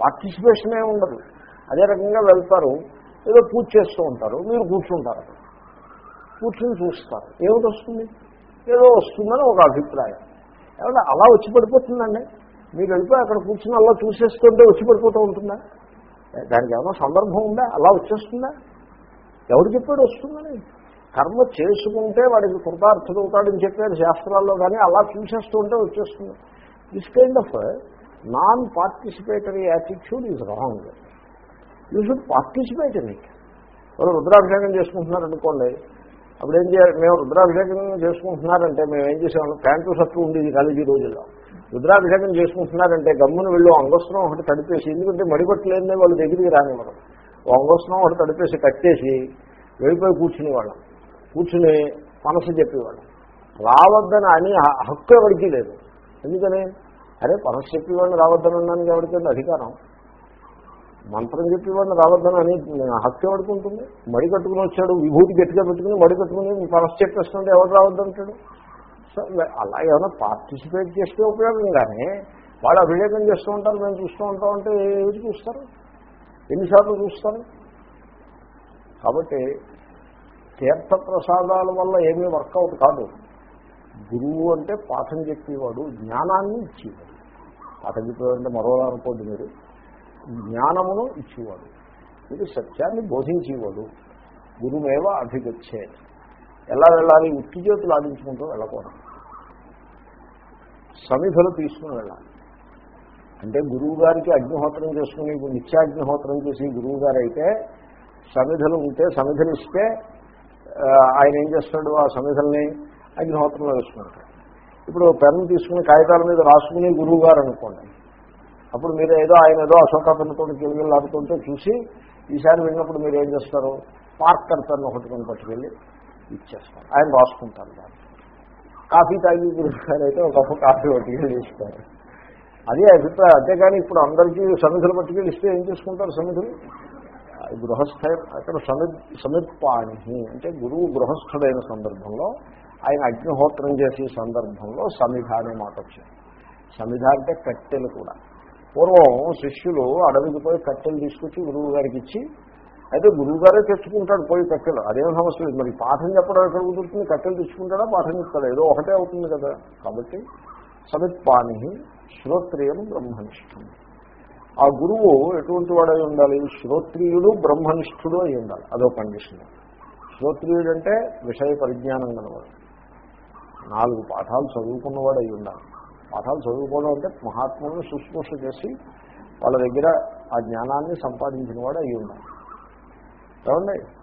పార్టిసిపేషన్ ఏమి ఉండదు. అదే రకంగా వెళ్తారు ఏదో పూజ చేస్తూ ఉంటారు మీరు కూర్చుంటారు. కూర్చుని చూస్తారు. ఏమిటి వస్తుంది? ఏదో వస్తుందని ఒక అభిప్రాయం. ఏమన్నా అలా వచ్చి పడిపోతుందండి? మీరు వెళ్ళిపోయి అక్కడ కూర్చుని అలా చూసేస్తుంటే వచ్చి పడిపోతూ ఉంటుందా? దానికి ఏమైనా సందర్భం ఉందా? అలా వచ్చేస్తుందా? ఎవరు చెప్పాడు వస్తుందని? కర్మ చేసుకుంటే వాడికి కృతార్థుడు అవుతాడని చెప్పారు శాస్త్రాల్లో కానీ అలా చూసేస్తూ ఉంటే వచ్చేస్తుంది. This kind of non participatory attitude is wrong you should participate in it వాళ్ళు రుద్రాభిషేకం చేసుకుంటున్నారు అనుకోండి అప్పుడు ఏం చేయాలి మేము రుద్రాభిషేకం చేసుకుంటున్నారంటే మేము ఏం చేసాము ప్యాంటు షర్టు ఉండేది కాలేజీ రోజుల్లో. రుద్రాభిషేకం చేసుకుంటున్నారంటే గమ్మున వెళ్ళి అంగస్త్రం ఒకటి తడిపేసి ఎందుకంటే మడిపట్టలేదే వాళ్ళు దగ్గరికి రానివ్వడం ఓ అంగస్త్రం ఒకటి తడిపేసి కట్టేసి వెళ్ళిపోయి కూర్చుని వాళ్ళం. కూర్చుని మనసు చెప్పేవాళ్ళం. రావద్దని అని హక్కు ఎవరికీ లేదు. ఎందుకని? అరే మనసు చెప్పేవాళ్ళు రావద్దని అన్నానికి ఎవరికైనా అధికారం. మంత్రం చెప్పి వాడిని రావద్దని అని హత్య ఎవరికి మడి కట్టుకుని వచ్చాడు విభూతి గట్టిగా పెట్టుకుని మడి కట్టుకుని మనసు చెప్పేస్తుంటే ఎవరు రావద్దంటాడు అలా ఏమైనా పార్టిసిపేట్ చేస్తే ఉపయోగం కానీ వాళ్ళు అభిషేకం చేస్తూ ఉంటారు మేము చూస్తూ ఉంటాం అంటే ఏది చూస్తారు? ఎన్నిసార్లు చూస్తారు? కాబట్టి తీర్థ ప్రసాదాల వల్ల ఏమీ వర్కౌట్ కాదు. గురువు అంటే పాఠం చెప్పేవాడు జ్ఞానాన్ని ఇచ్చేవాడు. పాఠం చెప్పేవాడు అంటే మరోలా అనుకోండి మీరు. జ్ఞానమును ఇచ్చేవాడు. మీరు సత్యాన్ని బోధించేవాడు. గురుమేవ అభిగచ్చేది ఎలా వెళ్ళాలి? ఉత్తి చేతులు ఆడించుకుంటూ వెళ్ళకూడదు. సమిధలు తీసుకుని వెళ్ళాలి. అంటే గురువు గారికి అగ్నిహోత్రం చేసుకుని నిత్యాగ్నిహోత్రం చేసి గురువు గారు అయితే సమిధలు ఉంటే సమిధలు ఇస్తే ఆయన ఏం చేస్తాడు? ఆ సమిధల్ని అగ్నిహోత్రంలో వేసుకుంటాడు. ఇప్పుడు పెన్ను తీసుకుని కాగితాల మీద రాసుకుని గురువు గారు అనుకోండి అప్పుడు మీరు ఏదో ఆయన ఏదో అశోక పెన్నుతో కిలిగిళ్ళు ఆడుతుంటే చూసి ఈసారి వెళ్ళినప్పుడు మీరు ఏం చేస్తారు? పార్కర్ పెన్ను ఒకటి కొని పట్టుకెళ్ళి ఇచ్చేస్తారు. ఆయన రాసుకుంటారు దాన్ని. కాఫీ తాగి గురువు గారు అయితే ఒక కాఫీ పట్టుకెళ్ళి ఇస్తారు. అదే అభిప్రాయం. అంతేగాని ఇప్పుడు అందరికీ సమిధులు పట్టుకెళ్ళి ఇస్తే ఏం చేసుకుంటారు సమిధులు గృహస్థ. అక్కడ సమి సమిత్పాణి అంటే గురువు గృహస్థుడైన సందర్భంలో ఆయన అగ్నిహోత్రం చేసే సందర్భంలో సమిధ అనే మాట వచ్చింది. సమిధ అంటే కట్టెలు కూడా. పూర్వం శిష్యులు అడవికి పోయి కట్టెలు తీసుకొచ్చి గురువు గారికి ఇచ్చి అయితే గురువు గారే తెచ్చుకుంటాడు పోయి కట్టెలు. అదేం సమస్య లేదు. మరి పాఠం చెప్పడం ఎక్కడ కుదురుతుంది? కట్టెలు తెచ్చుకుంటాడా? పాఠం చెప్తాడా? ఏదో ఒకటే అవుతుంది కదా. కాబట్టి సమిత్పాణి శ్రోత్రియం బ్రహ్మనిష్ఠం ఆ గురువు ఎటువంటి వాడై ఉండాలి? శ్రోత్రియుడు బ్రహ్మనిష్ఠుడు అయి ఉండాలి. అదో కండిషన్. శ్రోత్రియుడు అంటే విషయ పరిజ్ఞానం కలవాడు నాలుగు పాఠాలు చదువుకున్నవాడు అయి ఉండాలి. పాఠాలు చదువుకోవడం అంటే మహాత్ములను శుశ్రూష చేసి వాళ్ళ దగ్గర ఆ జ్ఞానాన్ని సంపాదించిన వాడు అయి ఉన్నాడు. ఏమండి?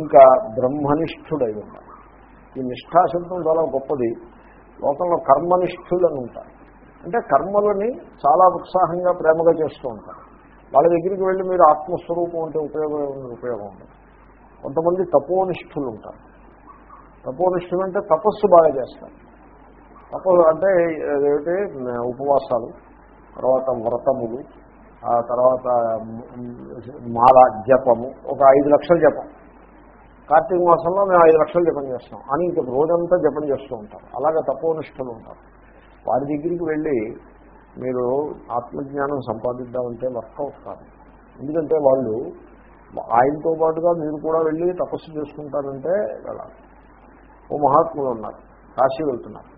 ఇంకా బ్రహ్మనిష్ఠుడై ఉండాలి ఈ నిష్ఠాశబ్దం చాలా గొప్పది. లోకంలో కర్మనిష్ఠులు అని ఉంటారు. అంటే కర్మలని చాలా ఉత్సాహంగా ప్రేమగా చేస్తూ ఉంటారు. వాళ్ళ దగ్గరికి వెళ్ళి మీరు ఆత్మస్వరూపం అంటే ఉపయోగం ఉపయోగం ఉండదు. కొంతమంది తపోనిష్ఠులు ఉంటారు. తపోనిష్ఠులు అంటే తపస్సు బాగా చేస్తారు. తపస్సు అంటే ఏమిటి? ఉపవాసాలు తర్వాత వ్రతములు ఆ తర్వాత మాల జపము ఒక ఐదు లక్షలు జపం. కార్తీక మాసంలో మేము ఐదు లక్షలు జపం చేస్తాం. అని ఇంక రోజంతా జపం చేస్తూ ఉంటారు అలాగే తపోనిష్టలు ఉంటారు వారి దగ్గరికి వెళ్ళి మీరు ఆత్మజ్ఞానం సంపాదిద్దామంటే వర్కౌట్ కాదు. ఎందుకంటే వాళ్ళు ఆయనతో పాటుగా మీరు కూడా వెళ్ళి తపస్సు చేసుకుంటారంటే వెళ్ళాలి. ఓ మహాత్ములు ఉన్నారు. కాశీ వెళ్తున్నారు.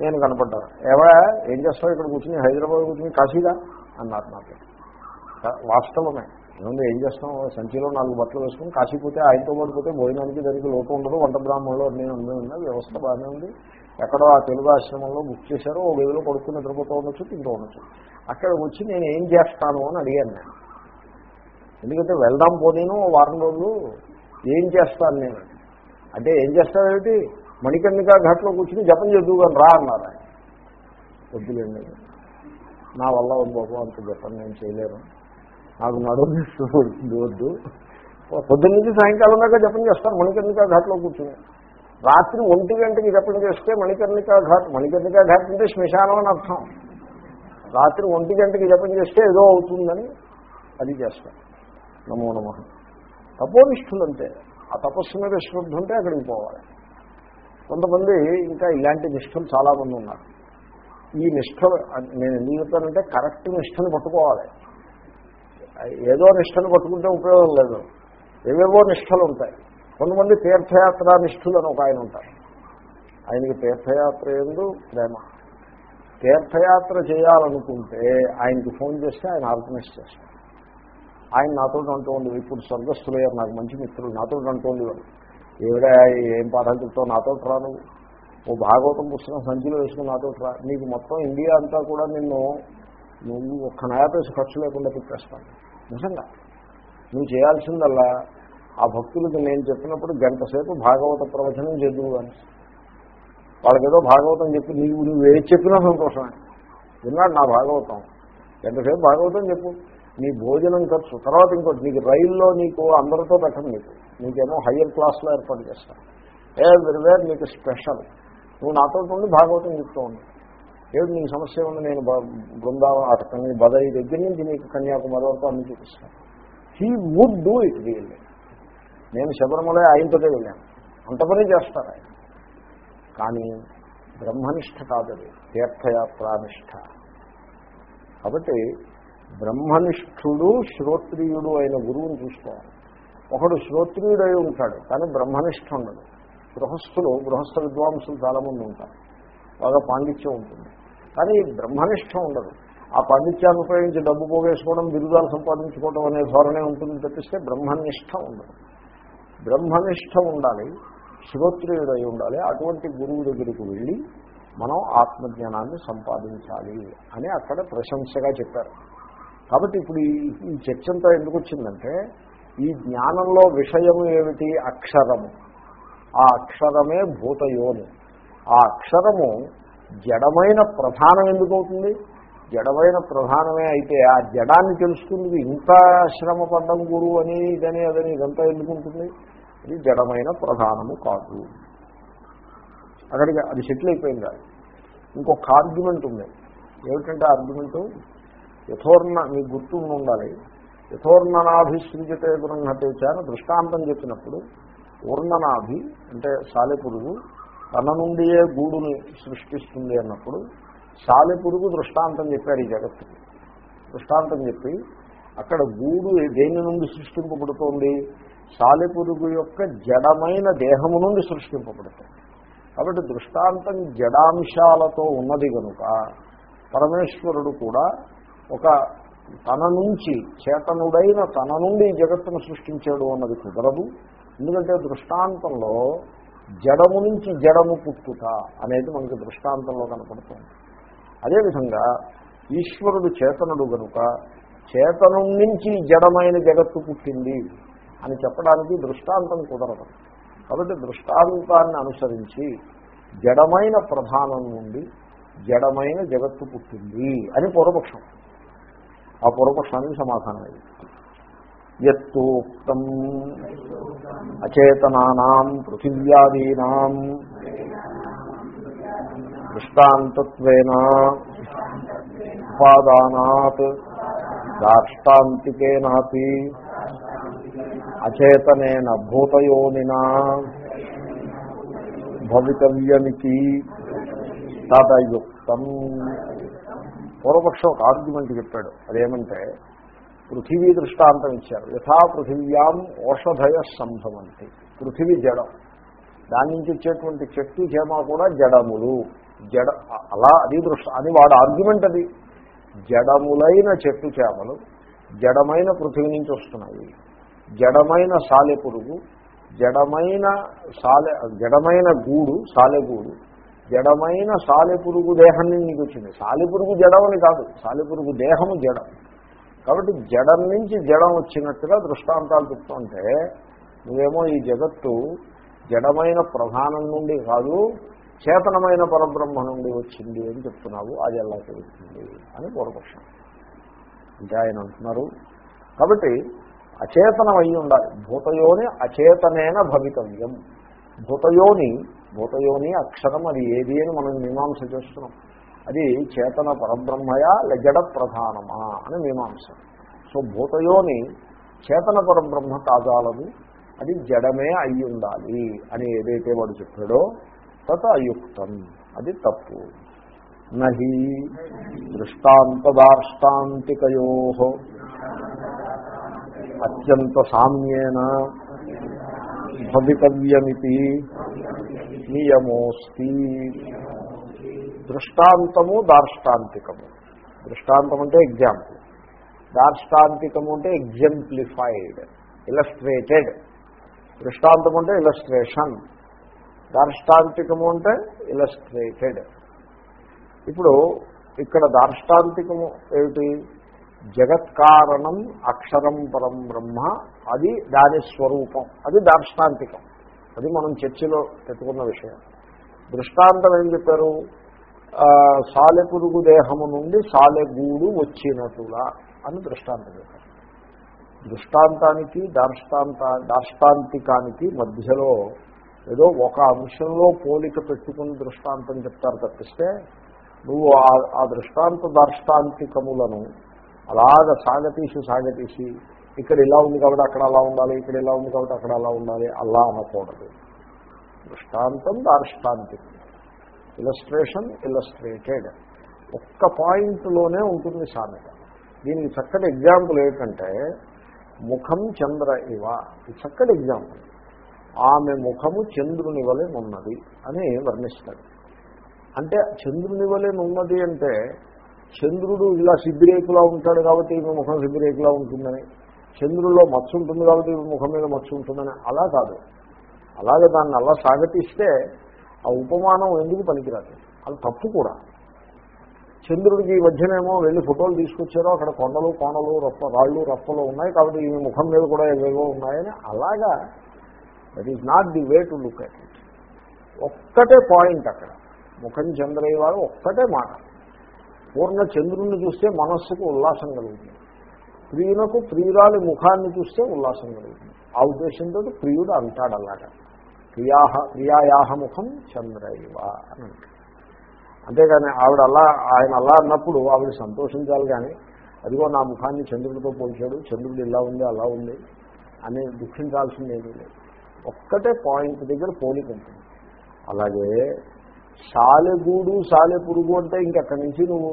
నేను కనపడ్డాను. ఏవా ఏం చేస్తావు ఇక్కడ కూర్చుని? హైదరాబాద్ కూర్చుని కాశీగా అన్నారు నాకు. వాస్తవమే. ఏముంది ఏం చేస్తాం సంచిలో నాలుగు బట్టలు వేసుకుని కాశీ పోతే ఆయనతో పాటు పోతే భోజనానికి దానికి లోటు ఉండదు. వంట బ్రాహ్మణంలో అన్నీ అన్నీ ఉన్నాయి. వ్యవస్థ బాగానే ఉంది. ఎక్కడో ఆ తెలుగు ఆశ్రమంలో బుక్ చేశారో. ఓ గదిలో పడుకుని నిద్రపోతూ ఉండొచ్చు తింటూ ఉండొచ్చు. అక్కడికి వచ్చి నేను ఏం చేస్తాను అని అడిగాను నేను. ఎందుకంటే వెళ్దాం పోనీను వారం రోజులు. ఏం చేస్తాను నేను? అంటే ఏం చేస్తావేమిటి? మణికర్ణికా ఘాట్లో కూర్చుని జపం చేద్దుగాని రా అన్నారు ఆయన. వద్దులేండి. నా వల్ల బాబు అంత జపం నేను చేయలేను. నాకు నడుము వద్దు పొద్దున్న నుంచి సాయంకాలం దాకా జపం చేస్తారు మణికర్ణికా ఘాట్లో కూర్చుని. రాత్రి ఒంటి గంటకి జపం చేస్తే మణికర్ణికా ఘాట్ మణికర్ణికా ఘాట్ అంటే శ్మశానం అని అర్థం. రాత్రి ఒంటి గంటకి జపం చేస్తే ఏదో అవుతుందని అది చేస్తాం నమో నమ. తపోనిష్ఠులు ఆ తపస్సు మీద శ్రద్ధ ఉంటే అక్కడికి పోవాలి. కొంతమంది ఇంకా ఇలాంటి నిష్టలు చాలామంది ఉన్నారు. ఈ నిష్ఠలు నేను ఎందుకు చెప్తానంటే కరెక్ట్ నిష్ఠను పట్టుకోవాలి. ఏదో నిష్ఠను పట్టుకుంటే ఉపయోగం లేదు. ఏవేవో నిష్టలు ఉంటాయి. కొంతమంది తీర్థయాత్ర నిష్ఠులు అని ఒక ఆయన ఉంటారు. ఆయనకి తీర్థయాత్ర ఎందు ప్రేమ. తీర్థయాత్ర చేయాలనుకుంటే ఆయనకి ఫోన్ చేస్తే ఆయన ఆర్గనైజ్ చేస్తారు ఆయన నాతో అంటూ ఉండేది ఇప్పుడు స్వర్గస్థులయ్యారు నాకు మంచి మిత్రులు నాతో అంటూ ఉండేవారు ఏవిడా ఏం పాఠాలు చెప్తావు? నాతో రా నువ్వు. ఓ భాగవతం పుస్తకం సంచిలో వేసుకుని నాతో రా. నీకు మొత్తం ఇండియా అంతా కూడా నిన్ను నువ్వు ఒక్క నయాపేసి ఖర్చు లేకుండా తిప్పేస్తాను. నిజంగా. నువ్వు చేయాల్సిందల్లా ఆ భక్తులకు నేను చెప్పినప్పుడు గంట సేపు భాగవత ప్రవచనం చేద్దు అని వాళ్ళకి ఏదో భాగవతం చెప్పి నీవు నువ్వు ఏది చెప్పినా సంతోషమే. విన్నాడు నా భాగవతం? ఎంతసేపు భాగవతం చెప్పు. నీ భోజనం ఖర్చు. తర్వాత ఇంకోటి నీకు రైల్లో నీకు అందరితో పెట్టను నీకు. నీకేమో హయ్యర్ క్లాస్లో ఏర్పాటు చేస్తాను ఎవ్రీవేర్ నీకు స్పెషల్. నువ్వు నాతో ఉండి భాగవతం చెప్తూ ఉండు. ఏమిటి నీకు సమస్య ఉంది నేను బ- బృందావనం అటకని బదరి దగ్గర నుంచి నీకు కన్యాకుమారి వరకు అన్ని చూపిస్తాను. He would do it really. నేను శబరిమల ఆయనతోనే వెళ్ళాను. అంత పని చేస్తారు ఆయన. కానీ బ్రహ్మనిష్ట కాదది తీర్థయాత్రానిష్ట. కాబట్టి బ్రహ్మనిష్ఠుడు శ్రోత్రియుడు అయిన గురువుని చూసుకోవాలి. ఒకడు శ్రోత్రియుడై ఉంటాడు కానీ బ్రహ్మనిష్ఠ ఉండడు గృహస్థులు గృహస్థ విద్వాంసులు చాలామంది ఉంటారు. బాగా పాండిత్యం ఉంటుంది. కానీ బ్రహ్మనిష్ట ఉండదు ఆ పాండిత్యాన్ని ఉపయోగించి డబ్బు పోగేసుకోవడం బిరుదాలు సంపాదించుకోవడం అనే ధోరణే ఉంటుంది తప్పిస్తే బ్రహ్మనిష్ట ఉండదు బ్రహ్మనిష్ట ఉండాలి శ్రోత్రియుడై ఉండాలి అటువంటి గురువు దగ్గరికి వెళ్ళి మనం ఆత్మజ్ఞానాన్ని సంపాదించాలి అని అక్కడ ప్రశంసగా చెప్పారు. కాబట్టి ఇప్పుడు ఈ- ఈ చర్చంతా ఎందుకు వచ్చిందంటే ఈ జ్ఞానంలో విషయము ఏమిటి? అక్షరము. ఆ అక్షరమే భూతయోని. ఆ అక్షరము జడమైన ప్రధానం ఎందుకు అవుతుంది జడమైన ప్రధానమే అయితే ఆ జడాన్ని తెలుసుకుంది ఇంత శ్రమ పడ్డం గురువు అని ఇదని అదని ఇదంతా ఎందుకు ఉంటుంది ఇది జడమైన ప్రధానము కాదు. అక్కడికి అది సెటిల్ అయిపోయింది అది. ఇంకొక ఆర్గ్యుమెంట్ ఉంది. ఏమిటంటే ఆర్గ్యుమెంటు యథోర్ణ మీకు గుర్తుండి ఉండాలి. యథోర్ణనాభిసృజతే గృహతే అని దృష్టాంతం చెప్పినప్పుడు ఊర్ణనాభి అంటే సాలెపురుగు తన నుండియే గూడుని సృష్టిస్తుంది అన్నప్పుడు సాలెపురుగు దృష్టాంతం చెప్పారు ఈ జగత్తుకి. దృష్టాంతం చెప్పి అక్కడ గూడు దేని నుండి సృష్టింపబడుతోంది? సాలెపురుగు యొక్క జడమైన దేహము నుండి సృష్టింపబడుతుంది. కాబట్టి దృష్టాంతం జడాంశాలతో ఉన్నది కనుక పరమేశ్వరుడు కూడా ఒక తన నుంచి చేతనుడైన తన నుండి జగత్తును సృష్టించాడు అన్నది కుదరదు. ఎందుకంటే దృష్టాంతంలో జడము నుంచి జడము పుట్టుట అనేది మనకి దృష్టాంతంలో కనపడుతుంది. అదేవిధంగా ఈశ్వరుడు చేతనుడు గనుక చేతను నుంచి జడమైన జగత్తు పుట్టింది అని చెప్పడానికి దృష్టాంతం కుదరదు. కాబట్టి దృష్టాంతాన్ని అనుసరించి జడమైన ప్రధానం నుండి జడమైన జగత్తు పుట్టింది అని పూర్వపక్షం. ఆ పూర్వపక్షానికి సమాధానం ఇది. ఎత్తూక్తం అచేతనానాం పృథివ్యాదీనాం దృష్టాంతత్వేన ఉపాదానాత్ దాష్టాంతికేనాపి అచేతనేన భూతయోనినా భవితవ్యమితి తదయుక్తం. పూర్వపక్షం ఒక ఆర్గ్యుమెంట్ చెప్పాడు. అదేమంటే పృథివీ దృష్టాంతం ఇచ్చారు. యథా పృథివ్యాం ఓషధయ సంభవంతి. పృథివీ జడం. దాని నుంచి వచ్చేటువంటి చెట్టు చేమ కూడా జడములు. జడ అలా అది దృష్ట అని వాడు ఆర్గ్యుమెంట్ అది. జడములైన చెట్టు చేమలు జడమైన పృథివీ నుంచి వస్తున్నాయి. జడమైన సాలెపురుగు జడమైన సాలె జడమైన గూడు సాలెగూడు జడమైన సాలెపురుగు దేహం నుంచి వచ్చింది సాలెపురుగు జడమని కాదు. సాలెపురుగు దేహము జడం. కాబట్టి జడం నుంచి జడం వచ్చినట్టుగా దృష్టాంతాలు చెప్తుంటే నువ్వేమో ఈ జగత్తు జడమైన ప్రధానం నుండి కాదు చేతనమైన పరబ్రహ్మ నుండి వచ్చింది అని చెప్తున్నావు. అది ఎలా తెలుస్తుంది అని పూర్వపక్షం. అంటే ఆయన అంటున్నారు. కాబట్టి అచేతనం అయి ఉండాలి భూతయోని అచేతనేన భవితవ్యం. భూతయోని భూతయోని అక్షరం అది ఏది అని మనం మీమాంస చేస్తున్నాం. అది చేతన పరబ్రహ్మయా జడ ప్రధానమా అని మీమాంస. సో భూతయోని చేతన పరబ్రహ్మ కాజాలదు అది జడమే అయి ఉండాలి అని ఏదైతే వాడు చెప్పాడో తత అయుక్తం అది తప్పు. నహి దృష్టాంతదార్ష్టాంతికయో అత్యంత సామ్యేన భవితవ్యమితి. నియమోస్తి. దృష్టాంతము దార్ష్టాంతికము. దృష్టాంతం అంటే ఎగ్జాంపుల్. దార్ష్టాంతికము అంటే ఎగ్జంప్లిఫైడ్ ఇలస్ట్రేటెడ్. దృష్టాంతం అంటే ఇలస్ట్రేషన్. దార్ష్టాంతికము అంటే ఇలస్ట్రేటెడ్. ఇప్పుడు ఇక్కడ దార్ష్టాంతికము ఏమిటి? జగత్కారణం అక్షరం పరం బ్రహ్మ అది దాని స్వరూపం అది దార్ష్టాంతికం. అది మనం చర్చలో పెట్టుకున్న విషయం. దృష్టాంతం ఏం చెప్పారు? సాలెపురుగు దేహము నుండి సాలెగూడు వచ్చినట్టులా అని దృష్టాంతం చెప్పారు. దృష్టాంతానికి దార్ష్టాంత దార్ష్టాంతికానికి మధ్యలో ఏదో ఒక అంశంలో పోలిక పెట్టుకుని దృష్టాంతం చెప్తారు తప్పిస్తే నువ్వు ఆ- ఆ దృష్టాంత దార్ష్టాంతికములను అలాగ సాగతీసి సాగతీసి ఇక్కడ ఇలా ఉంది కాబట్టి అక్కడ అలా ఉండాలి ఇక్కడ ఇలా ఉంది కాబట్టి అక్కడ అలా ఉండాలి అలా అనకూడదు. దృష్టాంతం దార్ష్టాంతికం ఇలస్ట్రేషన్ ఇలస్ట్రేటెడ్ ఒక్క పాయింట్లోనే ఉంటుంది సామెత. దీనికి చక్కటి ఎగ్జాంపుల్ ఏంటంటే ముఖం చంద్ర ఇవ. ఇది చక్కటి ఎగ్జాంపుల్ ఆమె ముఖము చంద్రుని వలె ఉన్నది అని వర్ణిస్తాడు అంటే చంద్రుని వలె ఉన్నది అంటే చంద్రుడు ఇలా సిద్ధిరేకులా ఉంటాడు కాబట్టి ఈమె ముఖం సిద్ధిరేకులా ఉంటుందని. చంద్రుల్లో మత్స్సు ఉంటుంది కాబట్టి ముఖం మీద మత్స్సు ఉంటుందని అలా కాదు. అలాగే దాన్ని అలా సాగతిస్తే ఆ ఉపమానం ఎందుకు పనికిరాదు? అది తప్పు కూడా. చంద్రుడికి ఈ మధ్యనేమో వెళ్ళి ఫోటోలు తీసుకొచ్చారో అక్కడ కొండలు కోనలు రప్ప రాళ్ళు రప్పలు ఉన్నాయి కాబట్టి ఈ ముఖం మీద కూడా ఏవేవో ఉన్నాయని అలాగా that is not the way to look at it ఒక్కటే పాయింట్ అక్కడ. ముఖం చంద్రయ్య వారు ఒక్కటే మాట. పూర్ణ చంద్రుణ్ణి చూస్తే మనస్సుకు ఉల్లాసం కలుగుతుంది. ప్రియునకు ప్రియురాలి ముఖాన్ని చూస్తే ఉల్లాసం కలుగుతుంది. ఆ ఉద్దేశంతో ప్రియుడు అంటాడు అలాగా. ప్రియాహ ప్రియాయాహ ముఖం చంద్రైవ అని అంతేగాని ఆవిడ అలా ఆయన అలా అన్నప్పుడు ఆవిడ సంతోషించాలి కానీ అదిగో నా ముఖాన్ని చంద్రుడితో పోల్చాడు చంద్రుడు ఇలా ఉంది అలా ఉంది అని దుఃఖించాల్సింది ఏమీ లేదు. ఒక్కటే పాయింట్ దగ్గర పోలిక ఉంటుంది. అలాగే సాలెగూడు సాలె పురుగు అంటే ఇంకెక్కడి నుంచి నువ్వు?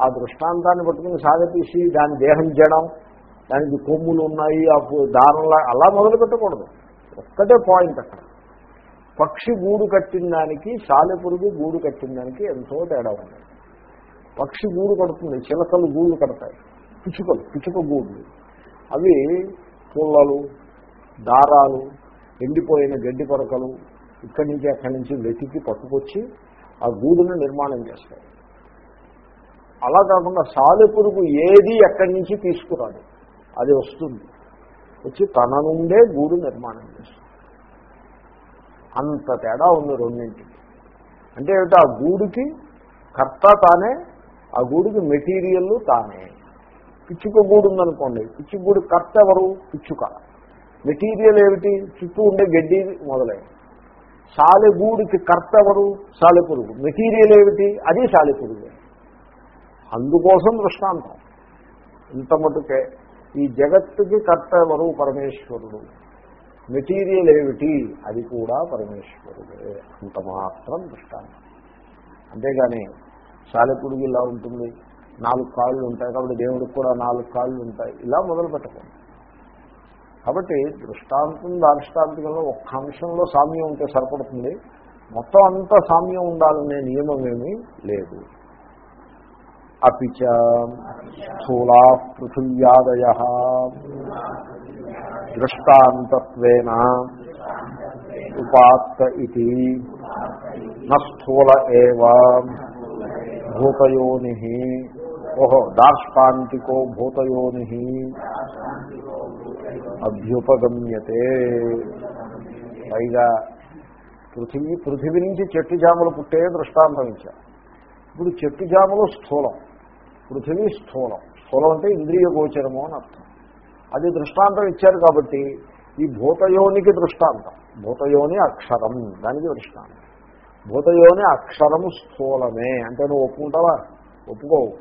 ఆ దృష్టాంతాన్ని పట్టుకుని సాగతీసి దాని దేహం చేయడం దానికి కొమ్ములు ఉన్నాయి ఆ దారంలా అలా మొదలు పెట్టకూడదు ఒక్కటే పాయింట్ అక్కడ. పక్షి గూడు కట్టిన దానికి సాలెపురుగు గూడు కట్టిన దానికి ఎంతో తేడా ఉంది. పక్షి గూడు కడుతుంది చిలకలు గూళ్ళు కడతాయి. పిచుకలు పిచుక గూళ్ళు. అవి పుల్లలు దారాలు ఎండిపోయిన గడ్డి పొరకలు ఇక్కడి నుంచి అక్కడి నుంచి వెతికి పట్టుకొచ్చి ఆ గూడును నిర్మాణం చేస్తాయి. అలా కాకుండా సాలెపురుగు ఏది ఎక్కడి నుంచి తీసుకురాదు. అది వస్తుంది. వచ్చి తన నుండే గూడు నిర్మాణం చేస్తుంది. అంత తేడా ఉంది రెండింటికి. అంటే ఏమిటి? ఆ గూడుకి కర్త తానే ఆ గూడుకి మెటీరియల్ తానే. పిచ్చుక గూడు ఉందనుకోండి పిచ్చుక గూడు కర్త ఎవరు? పిచ్చుక. మెటీరియల్ ఏమిటి? చుట్టూ ఉండే గడ్డి మొదలైన సాలెగూడికి కర్త ఎవరు? సాలెపురుగు. మెటీరియల్ ఏమిటి? అది సాలెపురుగు. అందుకోసం దృష్టాంతం. ఇంత మటుకే ఈ జగత్తుకి కర్త ఎవరు? పరమేశ్వరుడు. మెటీరియల్ ఏమిటి? అది కూడా పరమేశ్వరుడే. అంత మాత్రం దృష్టాంతం. అంతేగాని సాలెపుడికి ఇలా ఉంటుంది. నాలుగు కాళ్ళు ఉంటాయి కాబట్టి దేవుడికి కూడా నాలుగు కాళ్ళు ఉంటాయి. ఇలా మొదలు పెట్టకండి కాబట్టి దృష్టాంతం దార్ష్టాంతికంలో ఒక్క అంశంలో సామ్యం ఉంటే సరిపడుతుంది. మొత్తం అంతా సామ్యం ఉండాలనే నియమం ఏమీ లేదు. అపిచ స్థూలా పృథివ్యాదయ దృష్టాంతత్వేన ఉపాత్త ఇది నస్థూల ఏవ భూతయోని ఓహో దార్ష్టాంతికో భూతయోని అభ్యుపగమ్యతే పైగా పృథివీ పృథివీ నుంచి చెట్టు జాములు పుట్టే దృష్టాంతం ఇచ్చారు. ఇప్పుడు చెట్టు జాములు స్థూలం. పృథివీ స్థూలం. స్థూలం అంటే ఇంద్రియ గోచరము అని అర్థం. అది దృష్టాంతం ఇచ్చారు కాబట్టి ఈ భూతయోనికి దృష్టాంతం. భూతయోని అక్షరం దానికి దృష్టాంతం. భూతయోని అక్షరము స్థూలమే అంటే నువ్వు ఒప్పుకుంటావా? ఒప్పుకోవు.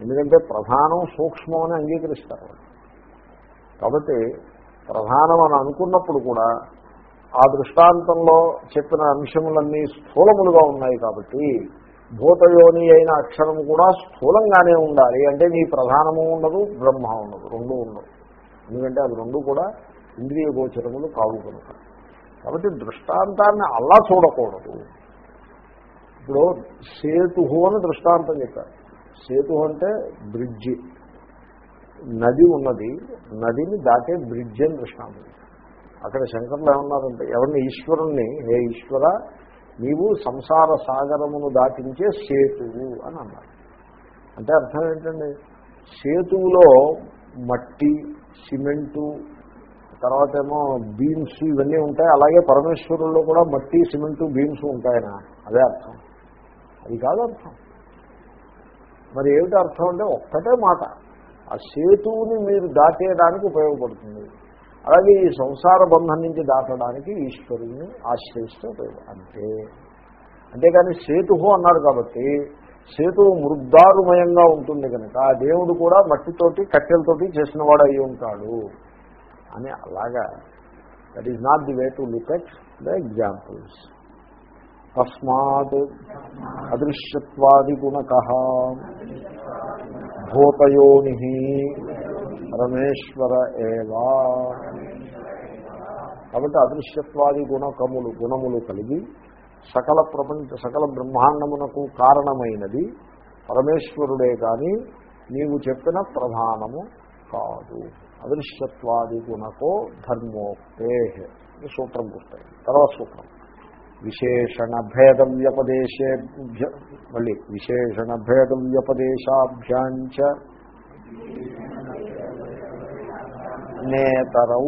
ఎందుకంటే ప్రధానం సూక్ష్మం అని అంగీకరిస్తారు. కాబట్టి ప్రధానం అని అనుకున్నప్పుడు కూడా ఆ దృష్టాంతంలో చెప్పిన అంశములన్నీ స్థూలములుగా ఉన్నాయి కాబట్టి భూతయోని అయిన అక్షరం కూడా స్థూలంగానే ఉండాలి. అంటే నీ ప్రధానము ఉండదు బ్రహ్మ ఉండదు రెండు ఉండవు. ఎందుకంటే అది రెండు కూడా ఇంద్రియ గోచరములు కావు కనుక. కాబట్టి దృష్టాంతాన్ని అలా చూడకూడదు. ఇప్పుడు సేతు అని దృష్టాంతం చెప్పారు. సేతు అంటే బ్రిడ్జి. నది ఉన్నది నదిని దాటే బ్రిడ్జ్ అని దృష్టాంతం. అక్కడ శంకర్లు ఏమన్నారంటే ఎవరిని? ఈశ్వరుణ్ణి. హే ఈశ్వర నీవు సంసార సాగరమును దాటించే సేతువు అని అన్నారు. అంటే అర్థం ఏంటండి? సేతువులో మట్టి సిమెంటు తర్వాత ఏమో బీమ్స్ ఇవన్నీ ఉంటాయి. అలాగే పరమేశ్వరుల్లో కూడా మట్టి సిమెంటు బీమ్స్ ఉంటాయనా? అదే అర్థం. అది కాదు అర్థం. మరి ఏమిటి అర్థం అంటే ఒక్కటే మాట. ఆ సేతువుని మీరు దాటేయడానికి ఉపయోగపడుతుంది. అలాగే ఈ సంసార బంధం నుంచి దాటడానికి ఈశ్వరుని ఆశ్రయిస్తే అంతే. అంతేకాని సేతుహు అన్నారు కాబట్టి సేతు మృద్దారుమయంగా ఉంటుంది కనుక ఆ దేవుడు కూడా మట్టితోటి కట్టెలతోటి చేసినవాడు అయి ఉంటాడు అని అలాగా. That is not the way to look the examples తస్మాత్ అదృశ్యత్వాది గుణక భూతయోని పరమేశ్వర ఏవా. కాబట్టి అదృశ్యత్వాది గుణకములు గుణములు కలిగి సకల ప్రపంచ సకల బ్రహ్మాండమునకు కారణమైనది పరమేశ్వరుడే కానీ నీవు చెప్పిన ప్రధానము కాదు. అదృశ్యత్వాది గుణకో ధర్మోక్తే సూత్రం పుస్తకం తర్వాత సూత్రం. విశేషణ భేద వ్యపదేశే మళ్ళీ విశేషణ భేద వ్యపదేశాభ్యాంచ నేతరౌ.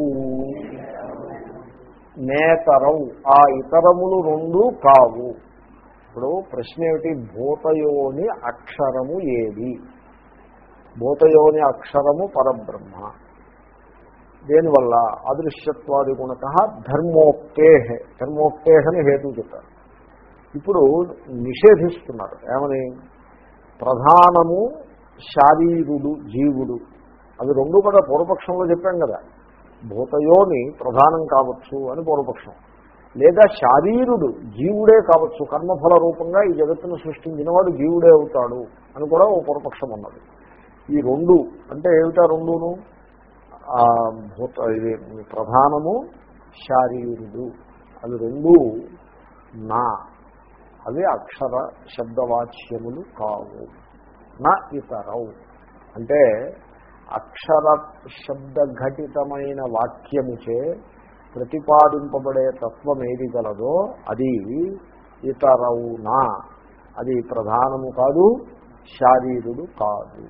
నేతరౌ. ఆ ఇతరములు రెండు కావు. ఇప్పుడు ప్రశ్న ఏమిటి? భూతయోని అక్షరము ఏది? భూతయోని అక్షరము పరబ్రహ్మ. దేనివల్ల? అదృశ్యత్వాది గుణత ధర్మోక్తే. ధర్మోక్తే అని హేతు చెప్పారు. ఇప్పుడు నిషేధిస్తున్నారు. ఏమని? ప్రధానము శారీరుడు జీవుడు. అవి రెండు కూడా పూర్వపక్షంలో చెప్పాం కదా. భూతయోని ప్రధానం కావచ్చు అని పూర్వపక్షం. లేదా శారీరుడు జీవుడే కావచ్చు కర్మఫల రూపంగా ఈ జగత్తును సృష్టించిన వాడు జీవుడే అవుతాడు అని కూడా ఓ పూర్వపక్షం ఉన్నది ఈ రెండు అంటే ఏమిటా రెండును? భూత ఇది ప్రధానము శారీరుడు. అవి రెండు నా. అవి అక్షర శబ్దవాచ్యములు కావు. నా ఇతరవు అంటే అక్షర శబ్దఘటితమైన వాక్యముచే ప్రతిపాదింపబడే తత్వం ఏది గలదో అది ఇతరవునా. అది ప్రధానము కాదు శారీరుడు కాదు.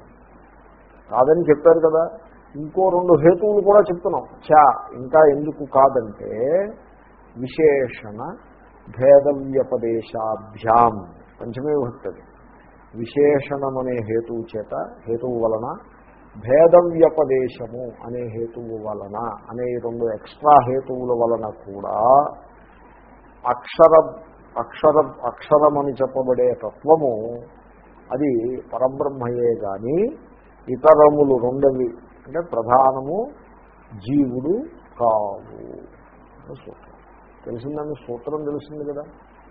కాదని చెప్పారు కదా. ఇంకో రెండు హేతువులు కూడా చెప్తున్నాం. చా ఇంకా ఎందుకు కాదంటే విశేషణ భేదవ్యపదేశాభ్యాం. పంచమే భక్తది. విశేషణమనే హేతువు చేత హేతువు వలన భేదవ్యపదేశము అనే హేతువు వలన అనే రెండు ఎక్స్ట్రా హేతువుల వలన కూడా అక్షర అక్షర అక్షరమని చెప్పబడే తత్వము అది పరబ్రహ్మయే కానీ ఇతరములు రెండవి అంటే ప్రధానము జీవుడు కావు సూత్రం. తెలిసిందని సూత్రం తెలిసింది కదా?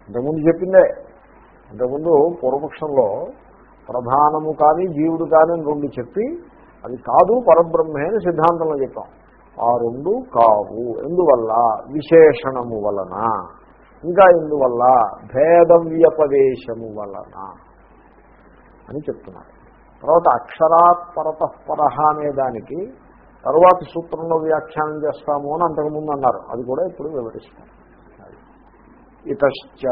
ఇంతకుముందు చెప్పిందే. ఇంతకుముందు పూర్వపక్షంలో ప్రధానము కానీ జీవుడు కానీ రెండు చెప్పి అది కాదు పరబ్రహ్మే అని సిద్ధాంతంలో చెప్పాం. ఆ రెండు కావు. ఎందువల్ల? విశేషణము వలన. ఇంకా ఎందువల్ల? భేదవ్యపదేశము వలన అని చెప్తున్నారు. తర్వాత అక్షరాత్ పరతఃపర అనే దానికి తరువాత సూత్రంలో వ్యాఖ్యానం చేస్తాము అని అంతకుముందు అన్నారు. అది కూడా ఇప్పుడు వివరిస్తాం. ఇతశ్చ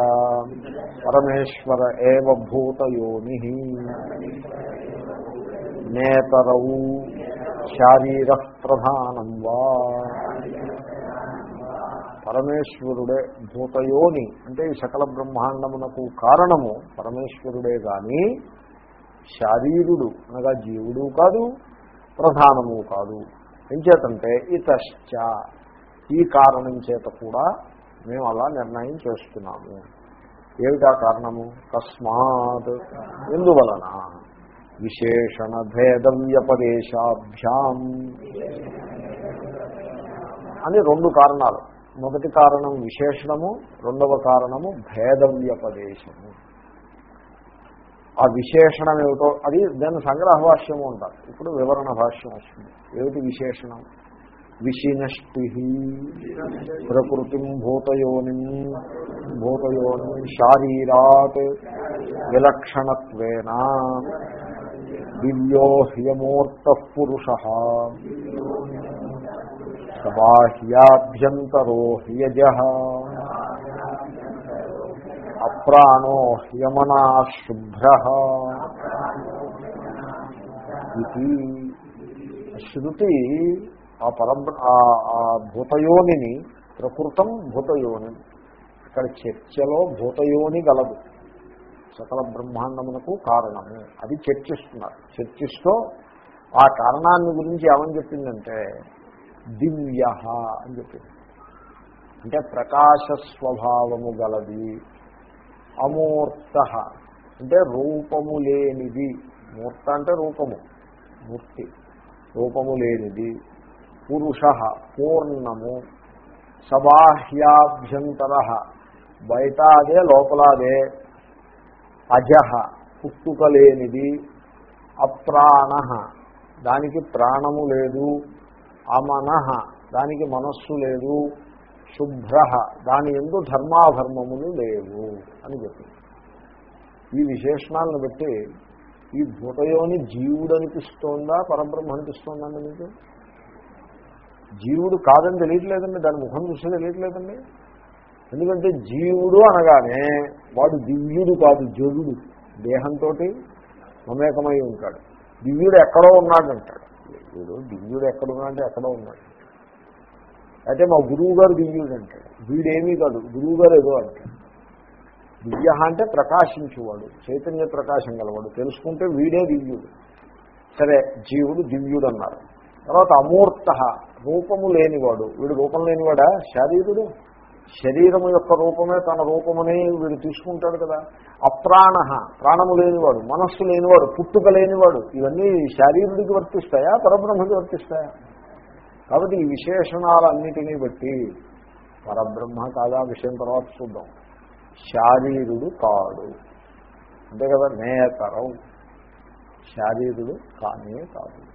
పరమేశ్వర ఏవ భూతయోని నేతరవు శారీర ప్రధానం వా. పరమేశ్వరుడే భూతయోని. అంటే ఈ సకల బ్రహ్మాండమునకు కారణము పరమేశ్వరుడే కానీ శారీరుడు అనగా జీవుడు కాదు ప్రధానము కాదు. ఎంచేతంటే ఇతశ్చ. ఈ కారణం చేత కూడా మేము అలా నిర్ణయం చేస్తున్నాము. ఏమిటా కారణము? తస్మాత్. ఎందువలన? విశేషణ భేదవ్యపదేశాభ్యాం అని రెండు కారణాలు. మొదటి కారణం విశేషణము రెండవ కారణము భేదవ్యపదేశము ఆ విశేషణం ఏమిటో అది దాని సంగ్రహ భాష్యము అంటారు. ఇప్పుడు వివరణ భాష్యం వస్తుంది. ఏమిటి విశేషణం? విశినష్టి ప్రకృతిం భూతయోని భూతయోని శారీరాత్ విలక్షణత్వేన. దివ్యో హ్యమూర్త పురుష బాహ్యాభ్యంతరో హ్యజ. అప్రాణో హ్యమనా శుభ్ర. ఇది శృతి ఆ పరబ్ర ఆ- ఆ భూతయోనిని ప్రకృతం భూతయోని. ఇక్కడ చర్చలో భూతయోని గలదు. సకల బ్రహ్మాండమునకు కారణము. అది చర్చిస్తున్నారు. చర్చిస్తూ ఆ కారణాన్ని గురించి ఏమని చెప్పిందంటే దివ్య అని చెప్పింది. అంటే ప్రకాశ స్వభావము గలది అమూర్త. అంటే రూపము లేనిది. మూర్త అంటే రూపము మూర్తి. రూపము లేనిది. పురుష పూర్ణము సబాహ్యాభ్యంతర. బయట అదే లోపల అదే. అజహ పుట్టుక లేనిది అప్రాణ. దానికి ప్రాణము లేదు అమనః. దానికి మనస్సు లేదు శుభ్ర. దాని ఎందు ధర్మాధర్మములు లేవు అని చెప్పింది ఈ విశేషణాలను బట్టి ఈ భూతయోని జీవుడు అనిపిస్తోందా పరబ్రహ్మ అనిపిస్తోందండి మీకు? జీవుడు కాదని తెలియట్లేదండి దాని ముఖం చూస్తే తెలియట్లేదండి. ఎందుకంటే జీవుడు అనగానే వాడు దివ్యుడు కాదు జరుడు. దేహంతో మమేకమై ఉంటాడు. దివ్యుడు ఎక్కడో ఉన్నాడు అంటాడు వీడు దివ్యుడు ఎక్కడున్నాడంటే ఎక్కడో ఉన్నాడు. అయితే మా గురువు గారు దివ్యుడు అంటాడు. వీడేమీ కాదు గురువు గారు ఏదో అంటాడు. దివ్య అంటే ప్రకాశించువాడు చైతన్య ప్రకాశం గలవాడు. తెలుసుకుంటే వీడే దివ్యుడు. సరే జీవుడు దివ్యుడు అన్నారు. తర్వాత అమూర్త రూపము లేనివాడు. వీడు రూపం లేనివాడా? శారీరుడు? శరీరము యొక్క రూపమే తన రూపమని వీడు తీసుకుంటాడు కదా. అప్రాణ ప్రాణము లేనివాడు మనస్సు లేనివాడు పుట్టుక లేనివాడు ఇవన్నీ శారీరుడికి వర్తిస్తాయా పరబ్రహ్మకి వర్తిస్తాయా? కాబట్టి ఈ విశేషణాలన్నిటినీ బట్టి పరబ్రహ్మ కాదా విషయం తర్వాత చూద్దాం. శారీరుడు కాడు. అంతే కదా నేతరం. శారీరుడు కానే కాదు.